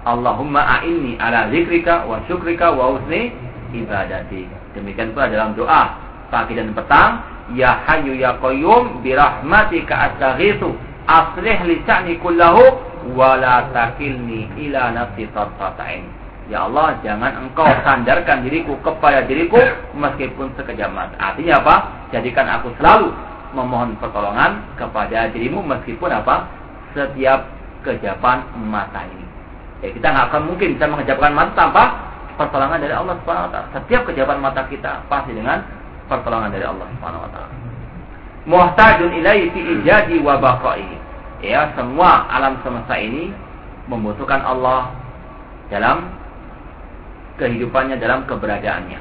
Allahumma a'inni ala zikrika wa syukrika wa husni ibadati demikian pula dalam doa pagi dan petang ya hayyu ya qayyum bi rahmatika astaghitsu aslih li sha'ni kullahu wa la takilni ila nafsi tarfatain Ya Allah, jangan engkau sandarkan diriku kepada diriku meskipun sekejap mata. Artinya apa? Jadikan aku selalu memohon pertolongan kepada dirimu meskipun apa? Setiap kejapan mata ini. Ya, kita nggak akan mungkin bisa mengejapkan mata tanpa pertolongan dari Allah Subhanahu wa taala. Setiap kejapan mata kita pasti dengan pertolongan dari Allah Subhanahu wa taala. Muhtajun ilaihi fi ijadi wa baqaihi. Ya, semua alam semesta ini membutuhkan Allah dalam kehidupannya dalam keberadaannya.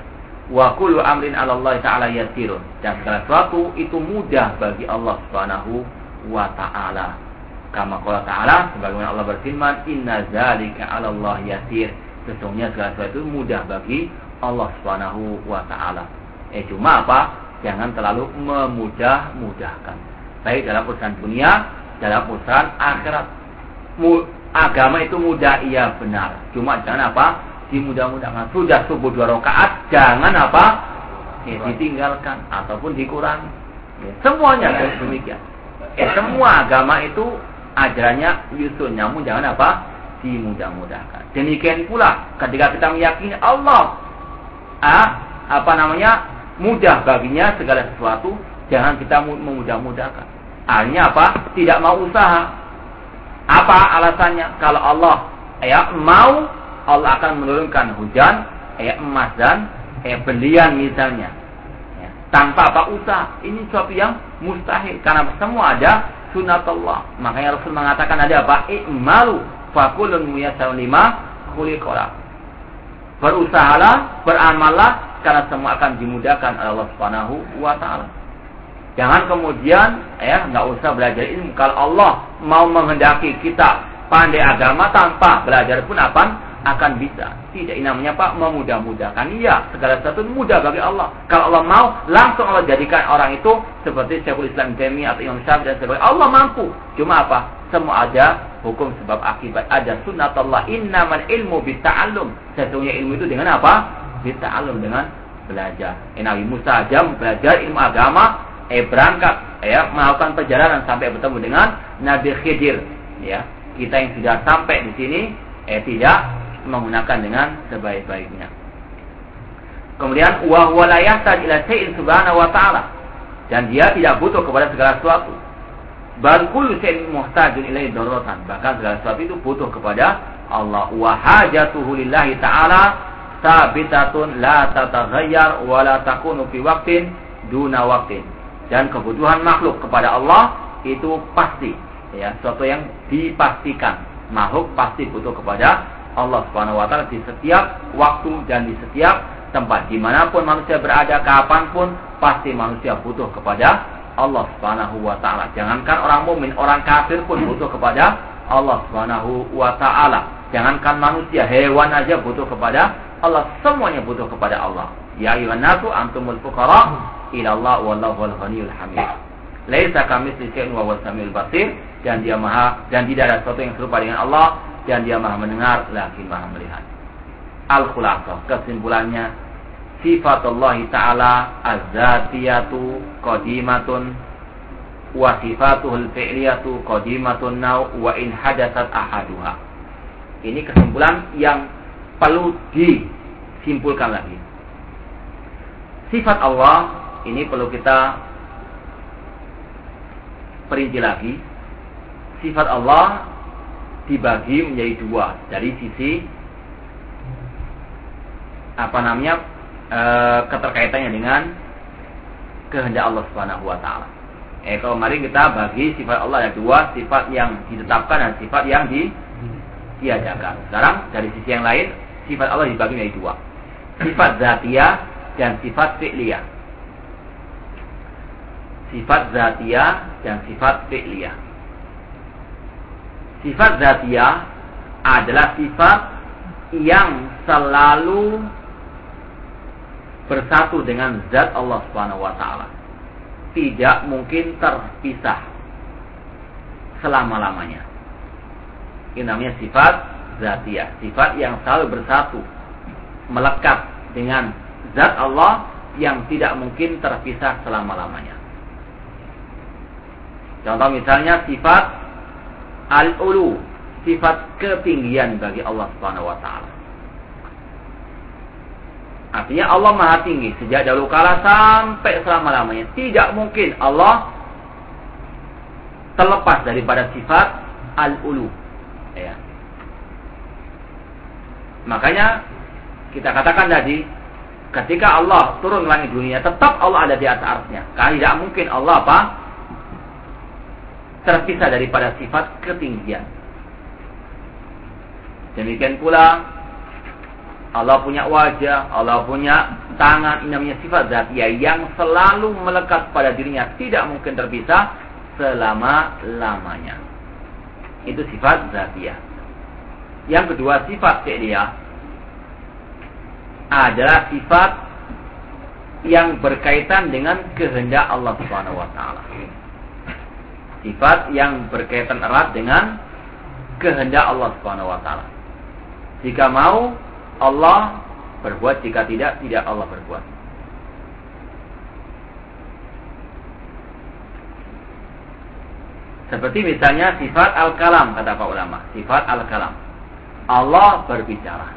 Wa kullu amrin 'ala Allah taala yasirun. Dan segala sesuatu itu mudah bagi Allah Subhanahu wa taala. Kama qala ta'ala sebagaimana Allah berfirman, "Inna zalika 'ala Allah yasir." Sesungguhnya segala sesuatu mudah bagi Allah Subhanahu wa taala. Eh cuma apa? Jangan terlalu memudah-mudahkan. Baik dalam urusan dunia, dalam urusan akhirat. Mu, agama itu mudah iya benar. Cuma jangan apa? Dimudah-mudahkan. Sudah subuh dua rakaat, jangan apa? Ya, ditinggalkan ataupun dikurangi. Ya, semuanya demikian. Eh, semua agama itu ajarannya Yusuf namun jangan apa dimudah-mudahkan. Demikian pula ketika kita meyakini Allah ah, apa namanya mudah baginya segala sesuatu, jangan kita memudah-mudahkan. Artinya apa? Tidak mau usaha. Apa alasannya? Kalau Allah ya mau Allah akan menurunkan hujan, ya emas dan ya belian misalnya. Ya, tanpa apa usaha. Ini sesuatu yang mustahil karena semua ada sunatullah. Makanya Rasul mengatakan ada apa? I'malu fakulun muyassarun lima khuliqala. Berusahalah, beramallah karena semua akan dimudahkan oleh Allah Subhanahu wa taala. Jangan kemudian ya nggak usah belajar ilmu kalau Allah mau menghendaki kita pandai agama tanpa belajar pun apa akan bisa. Tidak ini namanya Pak memudah-mudahkan. Iya, segala sesuatu mudah bagi Allah. Kalau Allah mau, langsung Allah jadikan orang itu seperti Syekhul Islam Demi atau Imam Syafi'i dan sebagainya. Allah mampu. Cuma apa? Semua ada hukum sebab akibat. Ada sunnatullah innamal ilmu bita'allum. Sesungguhnya ilmu itu dengan apa? Bita'allum dengan belajar. Eh, Nabi Musa aja belajar ilmu agama, eh berangkat ya melakukan perjalanan sampai bertemu dengan Nabi Khidir ya kita yang sudah sampai di sini eh tidak menggunakan dengan sebaik-baiknya. Kemudian wa huwa la yahtaj ila shay'in subhanahu wa ta'ala. Dan dia tidak butuh kepada segala sesuatu. Bal kullu shay'in muhtajun ilaihi daruratan. Bahkan segala sesuatu itu butuh kepada Allah. Wa hajatuhu lillahi ta'ala sabitatun la tataghayyar wa la takunu fi waqtin duna waqtin. Dan kebutuhan makhluk kepada Allah itu pasti ya, sesuatu yang dipastikan. Makhluk pasti butuh kepada Allah Subhanahu wa taala di setiap waktu dan di setiap tempat di mana pun manusia berada kapan pun pasti manusia butuh kepada Allah Subhanahu wa taala. Jangankan orang mukmin, orang kafir pun butuh kepada Allah Subhanahu wa taala. Jangankan manusia, hewan aja butuh kepada Allah, semuanya butuh kepada Allah. Ya ayuhan nasu antumul fuqara ila Allah wallahu al-ghaniyul hamid. Laisa kamitsli syai'un wa basir dan dia maha dan tidak ada sesuatu yang serupa dengan Allah dan dia maha mendengar lagi maha melihat. Al-Khulafah kesimpulannya sifatullah taala az-zatiyatu qadimatun wa sifatuhul fi'liyatu qadimatun nau wa in hadatsat ahaduha. Ini kesimpulan yang perlu disimpulkan lagi. Sifat Allah ini perlu kita perinci lagi. Sifat Allah dibagi menjadi dua dari sisi apa namanya e, keterkaitannya dengan kehendak Allah Subhanahu wa taala. Eh kalau mari kita bagi sifat Allah ada dua, sifat yang ditetapkan dan sifat yang ditiadakan. Sekarang dari sisi yang lain, sifat Allah dibagi menjadi dua. Sifat zatiyah dan sifat fi'liyah. Sifat zatiyah dan sifat fi'liyah. Sifat zatiyah adalah sifat yang selalu bersatu dengan zat Allah Subhanahu wa taala. Tidak mungkin terpisah selama-lamanya. Ini namanya sifat zatiyah, sifat yang selalu bersatu, melekat dengan zat Allah yang tidak mungkin terpisah selama-lamanya. Contoh misalnya sifat al-ulu, sifat ketinggian bagi Allah Subhanahu wa. Artinya Allah Maha Tinggi sejak dahulu kala sampai selama-lamanya. Tidak mungkin Allah terlepas daripada sifat al-ulu. Ya. Makanya kita katakan tadi ketika Allah turun ke langit dunia tetap Allah ada di atas arsnya. Karena tidak mungkin Allah apa? Terpisah daripada sifat ketinggian. Demikian pula Allah punya wajah, Allah punya tangan, ini namanya sifat zatiyah yang selalu melekat pada dirinya, tidak mungkin terpisah selama-lamanya. Itu sifat zatiyah. Yang kedua sifat fi'liyah adalah sifat yang berkaitan dengan kehendak Allah Subhanahu wa taala sifat yang berkaitan erat dengan kehendak Allah Subhanahu wa taala. Jika mau Allah berbuat, jika tidak tidak Allah berbuat. Seperti misalnya sifat al-kalam kata para ulama, sifat al-kalam. Allah berbicara.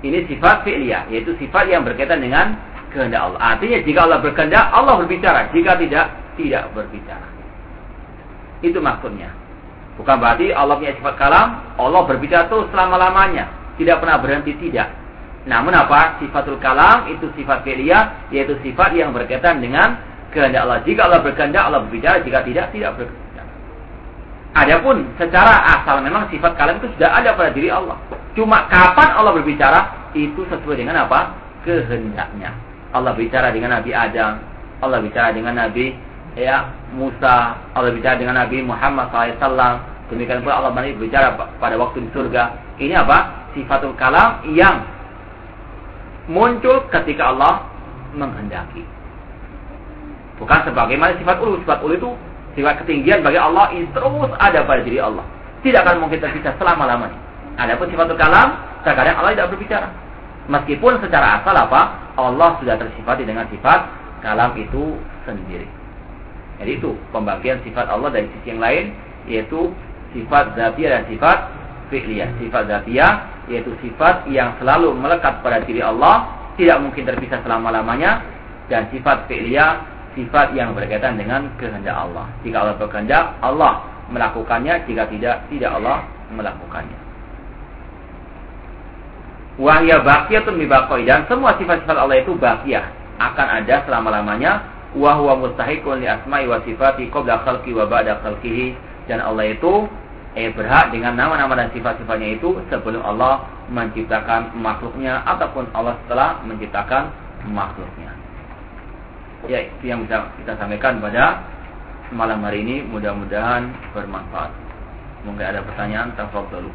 Ini sifat fi'liyah, yaitu sifat yang berkaitan dengan kehendak Allah. Artinya jika Allah berkehendak, Allah berbicara. Jika tidak, tidak berbicara. Itu maksudnya. Bukan berarti Allah punya sifat kalam, Allah berbicara terus selama-lamanya. Tidak pernah berhenti, tidak. Namun apa? Sifatul kalam itu sifat fi'liyah, yaitu sifat yang berkaitan dengan kehendak Allah. Jika Allah berkehendak, Allah berbicara. Jika tidak, tidak berbicara. Adapun secara asal memang sifat kalam itu sudah ada pada diri Allah. Cuma kapan Allah berbicara itu sesuai dengan apa? Kehendaknya. Allah bicara dengan Nabi Adam, Allah bicara dengan Nabi ya Musa, Allah bicara dengan Nabi Muhammad SAW. Demikian pula Allah berbicara pada waktu di surga. Ini apa? Sifatul kalam yang muncul ketika Allah menghendaki. Bukan sebagaimana sifat ulu. Sifat ulu itu sifat ketinggian bagi Allah ini terus ada pada diri Allah. Tidak akan mungkin terpisah selama-lamanya. Adapun sifatul kalam, terkadang Allah tidak berbicara. Meskipun secara asal apa? Allah sudah tersifati dengan sifat kalam itu sendiri. Jadi itu pembagian sifat Allah dari sisi yang lain yaitu sifat zatiyah dan sifat fi'liyah. Sifat zatiyah yaitu sifat yang selalu melekat pada diri Allah, tidak mungkin terpisah selama-lamanya dan sifat fi'liyah sifat yang berkaitan dengan kehendak Allah. Jika Allah berkehendak, Allah melakukannya, jika tidak, tidak Allah melakukannya. Wahya baqiyatun mibaqoi dan semua sifat-sifat Allah itu baqiyah akan ada selama-lamanya wa huwa mustahiqun li asma'i wa sifati qabla khalqi wa ba'da khalqihi dan Allah itu eh berhak dengan nama-nama dan sifat-sifatnya itu sebelum Allah menciptakan makhluknya ataupun Allah setelah menciptakan makhluknya. Ya, itu yang bisa kita sampaikan pada malam hari ini. Mudah-mudahan bermanfaat. Mungkin ada pertanyaan, dulu.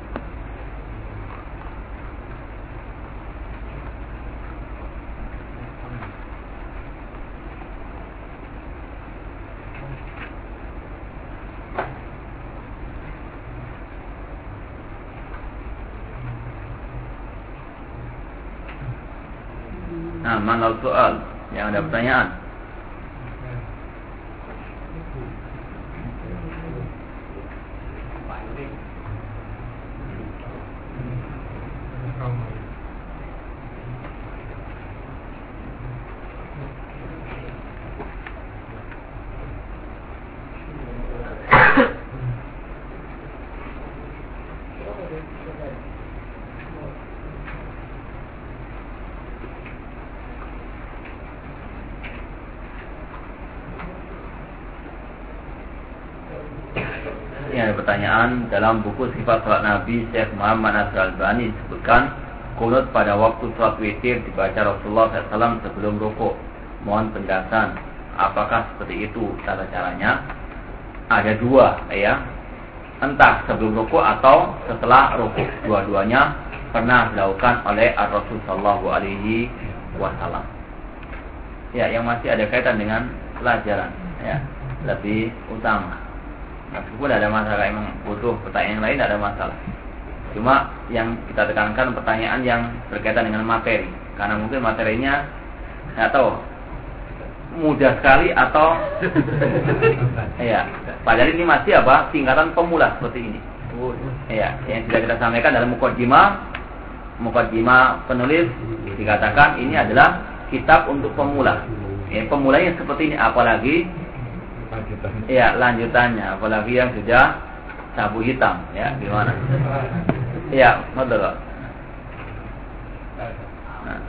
Nah, mana soal yang ada pertanyaan? Pertanyaan dalam buku sifat salat Nabi Syekh Muhammad Nasr Al-Bani disebutkan kunut pada waktu salat witir dibaca Rasulullah SAW sebelum rukuk. Mohon penjelasan apakah seperti itu cara caranya? Ada dua ya. Entah sebelum rukuk atau setelah rukuk. Dua-duanya pernah dilakukan oleh Rasul Shallallahu Alaihi Wasallam. Ya, yang masih ada kaitan dengan pelajaran ya lebih utama. Meskipun ada masalah emang butuh pertanyaan yang lain tidak ada masalah. Cuma yang kita tekankan pertanyaan yang berkaitan dengan materi. Karena mungkin materinya nggak tahu mudah sekali atau (laughs) iya. Padahal ini masih apa? Tingkatan pemula seperti ini. Iya, yang sudah kita sampaikan dalam mukadimah mukadimah penulis dikatakan ini adalah kitab untuk pemula. Ya, pemulanya seperti ini apalagi Iya, lanjutannya. Apalagi yang sudah sabu hitam, ya, gimana? Iya, betul. Nah.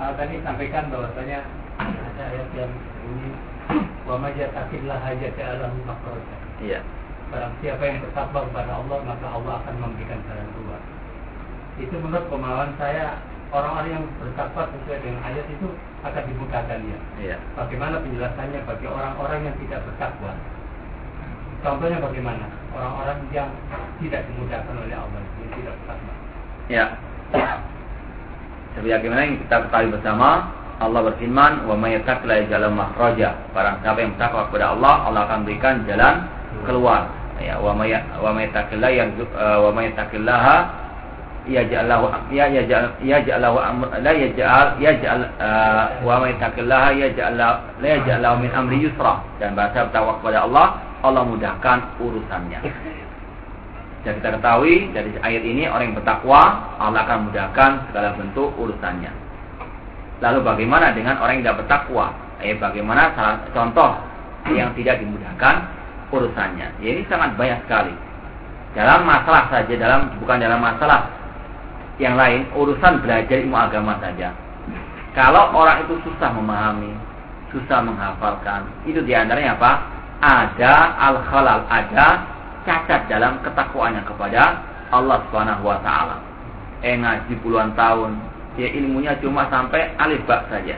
Uh, tadi sampaikan bahwasanya ada ayat yang ini wa majatakillah alam makhraja. Iya. Barang siapa yang bertakwa kepada Allah maka Allah akan memberikan jalan keluar. Itu menurut pemahaman saya orang-orang yang bertakwa sesuai dengan ayat itu akan dimudahkan ya. Iya. Bagaimana penjelasannya bagi orang-orang yang tidak bertakwa? Contohnya bagaimana? Orang-orang yang tidak dimudahkan oleh Allah, yang tidak bertakwa. Ya. Sebagaimana yang kita ketahui bersama, Allah berfirman, "Wa may yattaqilla yaj'al makhraja." Barang siapa yang bertakwa kepada Allah, Allah akan berikan jalan keluar. Ya, wa may wa may yattaqilla yarzuq wa may yattaqillaha yaj'alahu ya yaj'al yaj'alahu la yaj'al uh, wa may taqillaha la min amri yusra dan bahasa bertakwa kepada Allah Allah mudahkan urusannya Dan kita ketahui dari ayat ini orang yang bertakwa Allah akan mudahkan segala bentuk urusannya. Lalu bagaimana dengan orang yang tidak bertakwa? Eh bagaimana salah contoh yang tidak dimudahkan urusannya? Ya, ini sangat banyak sekali. Dalam masalah saja, dalam bukan dalam masalah yang lain, urusan belajar ilmu agama saja. Kalau orang itu susah memahami, susah menghafalkan, itu di antaranya apa? Ada al-khalal, ada cacat dalam ketakwaannya kepada Allah Subhanahu wa taala. Eh ngaji puluhan tahun, dia ilmunya cuma sampai alif ba saja.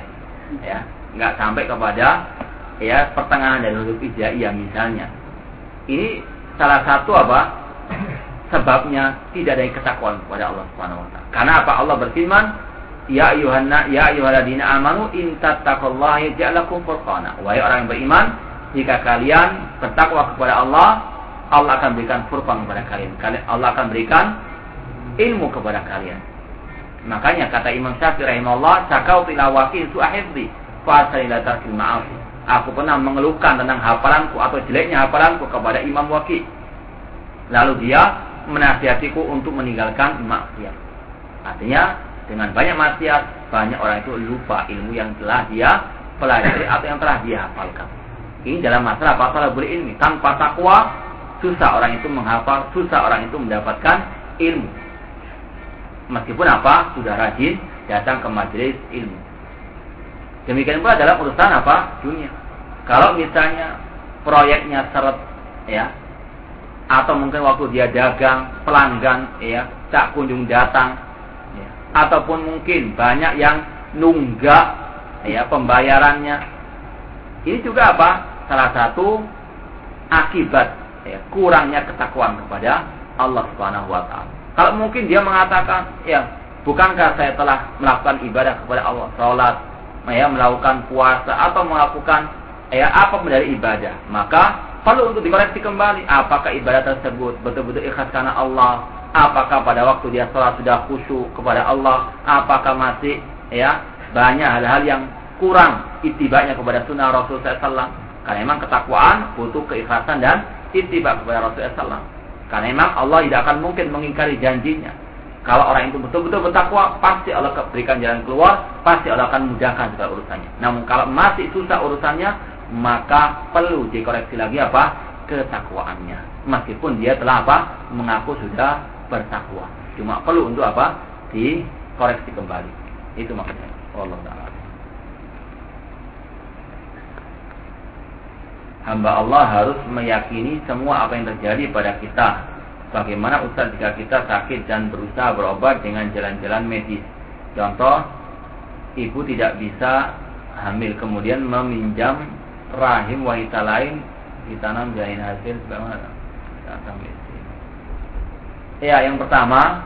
Ya, nggak sampai kepada ya pertengahan dari huruf hijaiyah misalnya. Ini salah satu apa? Sebabnya tidak ada ketakwaan kepada Allah Subhanahu wa taala. Karena apa? Allah berfirman, Ya ayuhanna ya ayuhaladina amanu in tattaqullaha yaj'alakum furqana. Wahai orang yang beriman, jika kalian bertakwa kepada Allah, Allah akan berikan furqan kepada kalian. Allah akan berikan ilmu kepada kalian. Makanya kata Imam Syafi'i rahimahullah, "Sakau ila waqi su'ahifdi fa ila tarkil ma'asi." Aku pernah mengeluhkan tentang hafalanku atau jeleknya hafalanku kepada Imam Waqi. Lalu dia menasihatiku untuk meninggalkan maksiat. Artinya dengan banyak maksiat, banyak orang itu lupa ilmu yang telah dia pelajari atau yang telah dia hafalkan. Ini dalam masalah apa? boleh ilmi. Tanpa takwa, susah orang itu menghafal, susah orang itu mendapatkan ilmu. Meskipun apa? Sudah rajin datang ke majelis ilmu. Demikian pula dalam urusan apa? Dunia. Kalau misalnya proyeknya seret ya atau mungkin waktu dia dagang pelanggan ya tak kunjung datang ya, ataupun mungkin banyak yang nunggak ya pembayarannya. Ini juga apa? Salah satu akibat ya, kurangnya ketakwaan kepada Allah Subhanahu wa taala. Kalau mungkin dia mengatakan, ya, bukankah saya telah melakukan ibadah kepada Allah, salat, ya, melakukan puasa atau melakukan ya apa dari ibadah, maka perlu untuk dikoreksi kembali apakah ibadah tersebut betul-betul ikhlas karena Allah, apakah pada waktu dia sholat sudah khusyuk kepada Allah, apakah masih ya banyak hal-hal yang kurang itibanya kepada sunnah Rasul SAW. Karena memang ketakwaan butuh keikhlasan dan ittiba kepada Rasulullah SAW. Karena memang Allah tidak akan mungkin mengingkari janjinya. Kalau orang itu betul-betul bertakwa, pasti Allah berikan jalan keluar, pasti Allah akan mudahkan segala urusannya. Namun kalau masih susah urusannya, maka perlu dikoreksi lagi apa? Ketakwaannya. Meskipun dia telah apa? Mengaku sudah bertakwa. Cuma perlu untuk apa? Dikoreksi kembali. Itu maksudnya. Allah Ta'ala. hamba Allah harus meyakini semua apa yang terjadi pada kita. Bagaimana Ustaz jika kita sakit dan berusaha berobat dengan jalan-jalan medis. Contoh, ibu tidak bisa hamil kemudian meminjam rahim wanita lain ditanam janin hasil bagaimana? Ya, yang pertama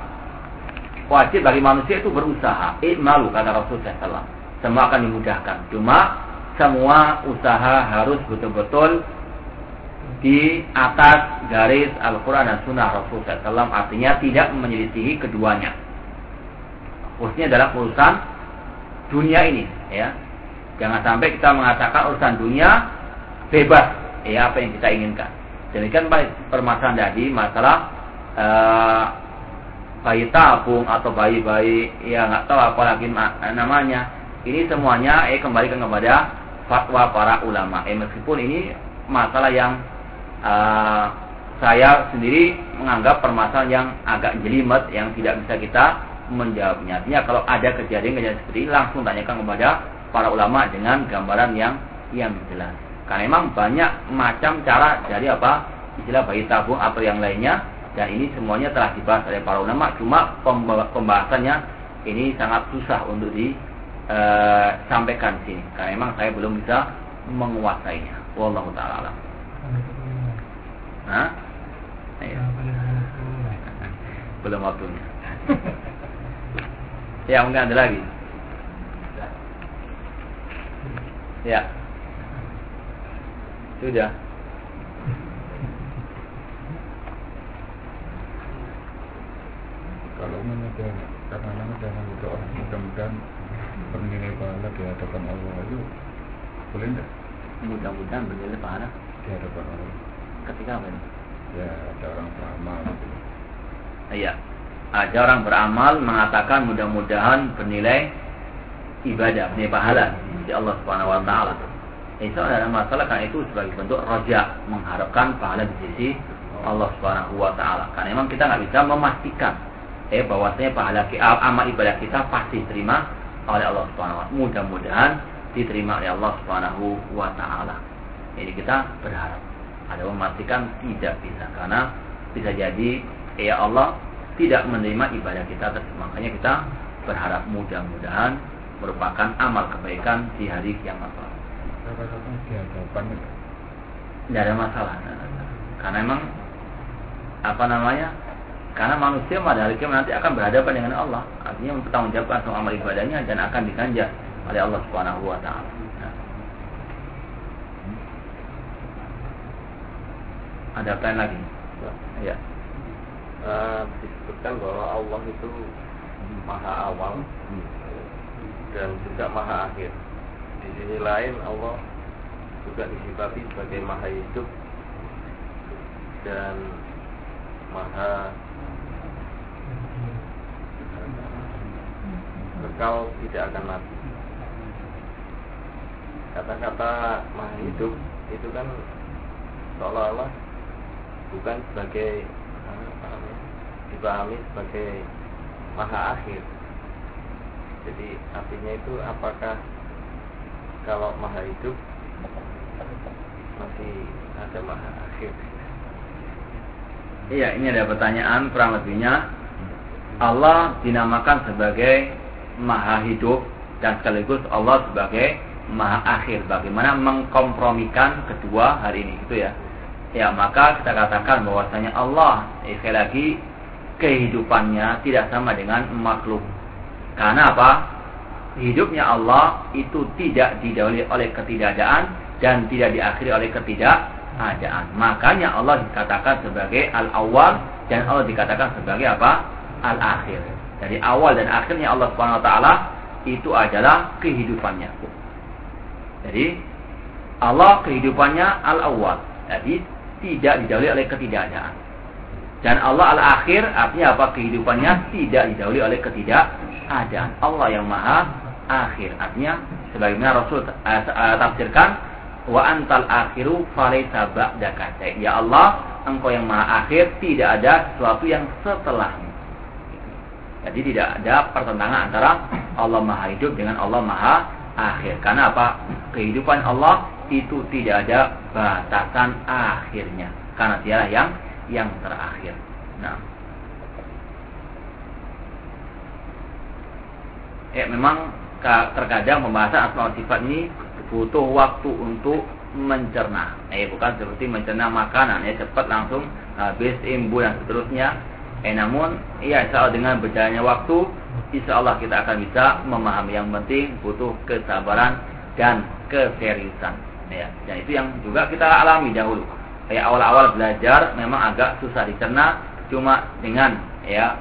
wajib bagi manusia itu berusaha. Malu kata Rasulullah SAW. Semua akan dimudahkan. Cuma semua usaha harus betul-betul di atas garis Al-Quran dan Sunnah Rasulullah SAW artinya tidak menyelisihi keduanya khususnya dalam urusan dunia ini ya jangan sampai kita mengatakan urusan dunia bebas ya apa yang kita inginkan demikian baik permasalahan tadi masalah uh, bayi tabung atau bayi-bayi ya nggak tahu apalagi namanya ini semuanya eh kembalikan kepada fatwa para ulama. Eh, meskipun ini masalah yang uh, saya sendiri menganggap permasalahan yang agak jelimet yang tidak bisa kita menjawabnya. Artinya kalau ada kejadian-kejadian seperti ini langsung tanyakan kepada para ulama dengan gambaran yang yang jelas. Karena memang banyak macam cara dari apa istilah bayi tabung atau yang lainnya dan ini semuanya telah dibahas oleh para ulama. Cuma pembahasannya ini sangat susah untuk di uh, sampaikan sini karena memang saya belum bisa menguasainya. Wallahu taala? Ayo. belum waktunya. ya mungkin ada lagi. Ya. Sudah. Kalau menurut karena jangan berdoa mudah-mudahan bernilai pahala di hadapan Allah itu boleh enggak? Mudah-mudahan bernilai pahala di hadapan Allah. Ketika apa ini? ya ada orang beramal gitu. Iya. Ada orang beramal mengatakan mudah-mudahan bernilai ibadah, bernilai pahala di Allah Subhanahu wa taala. Itu adalah masalah karena itu sebagai bentuk roja mengharapkan pahala di sisi Allah Subhanahu wa taala. Karena memang kita nggak bisa memastikan eh bahwasanya pahala amal ibadah kita pasti diterima oleh Allah Subhanahu wa taala. Mudah-mudahan diterima oleh Allah Subhanahu wa taala. Ini kita berharap. Ada memastikan tidak bisa karena bisa jadi ya Allah tidak menerima ibadah kita tersebut. Makanya kita berharap mudah-mudahan merupakan amal kebaikan di hari kiamat. Tidak ada masalah. Karena memang apa namanya? Karena manusia pada hari kiamat nanti akan berhadapan dengan Allah. Artinya mempertanggungjawabkan semua amal ibadahnya dan akan diganjar oleh Allah Subhanahu wa taala. Nah. Ada apa lagi? Ya. Uh, disebutkan bahwa Allah itu maha awal dan juga maha akhir. Di sisi lain Allah juga disifati sebagai maha hidup dan maha kekal tidak akan mati. Kata-kata maha hidup itu kan seolah-olah bukan sebagai dipahami sebagai maha akhir jadi artinya itu apakah kalau maha hidup masih ada maha akhir? Iya, ini ada pertanyaan kurang lebihnya. Allah dinamakan sebagai maha hidup dan sekaligus Allah sebagai maha akhir. Bagaimana mengkompromikan kedua hari ini, gitu ya? Ya, maka kita katakan bahwasanya Allah sekali lagi kehidupannya tidak sama dengan makhluk karena apa? Hidupnya Allah itu tidak didahului oleh ketidakadaan dan tidak diakhiri oleh ketidakadaan. Makanya Allah dikatakan sebagai al-awwal dan Allah dikatakan sebagai apa? Al-akhir. Jadi awal dan akhirnya Allah Subhanahu wa taala itu adalah kehidupannya. Jadi Allah kehidupannya al-awwal. Jadi tidak didahului oleh ketidakadaan. Dan Allah al-akhir artinya apa? Kehidupannya tidak didahului oleh ketidakadaan. Allah yang maha akhir. Artinya sebagaimana Rasul uh, tafsirkan wa antal akhiru falaisa ba'daka. Ya Allah, engkau yang maha akhir, tidak ada sesuatu yang setelahmu. Jadi tidak ada pertentangan antara Allah maha hidup dengan Allah maha akhir. Karena apa? Kehidupan Allah itu tidak ada batasan akhirnya. Karena dialah yang yang terakhir. Nah. Ya memang terkadang pembahasan asma sifat ini butuh waktu untuk mencerna. Eh bukan seperti mencerna makanan ya cepat langsung habis imbu dan seterusnya. Eh namun insya Allah dengan berjalannya waktu insya Allah kita akan bisa memahami yang penting butuh kesabaran dan keseriusan. Ya, dan itu yang juga kita alami dahulu kayak awal-awal belajar memang agak susah dicerna cuma dengan ya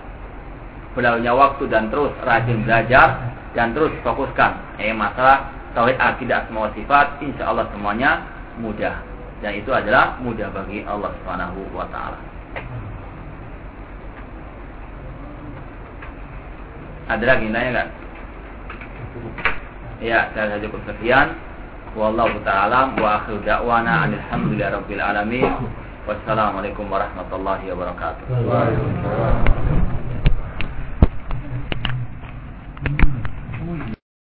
berlalunya waktu dan terus rajin belajar dan terus fokuskan eh masalah tauhid akidah semua sifat insya Allah semuanya mudah dan itu adalah mudah bagi Allah Subhanahu wa taala. Ada lagi nanya kan? Ya, saya cukup sekian. Wallahu ta'ala wa akhir da'wana alhamdulillah rabbil alamin. Wassalamualaikum warahmatullahi wabarakatuh.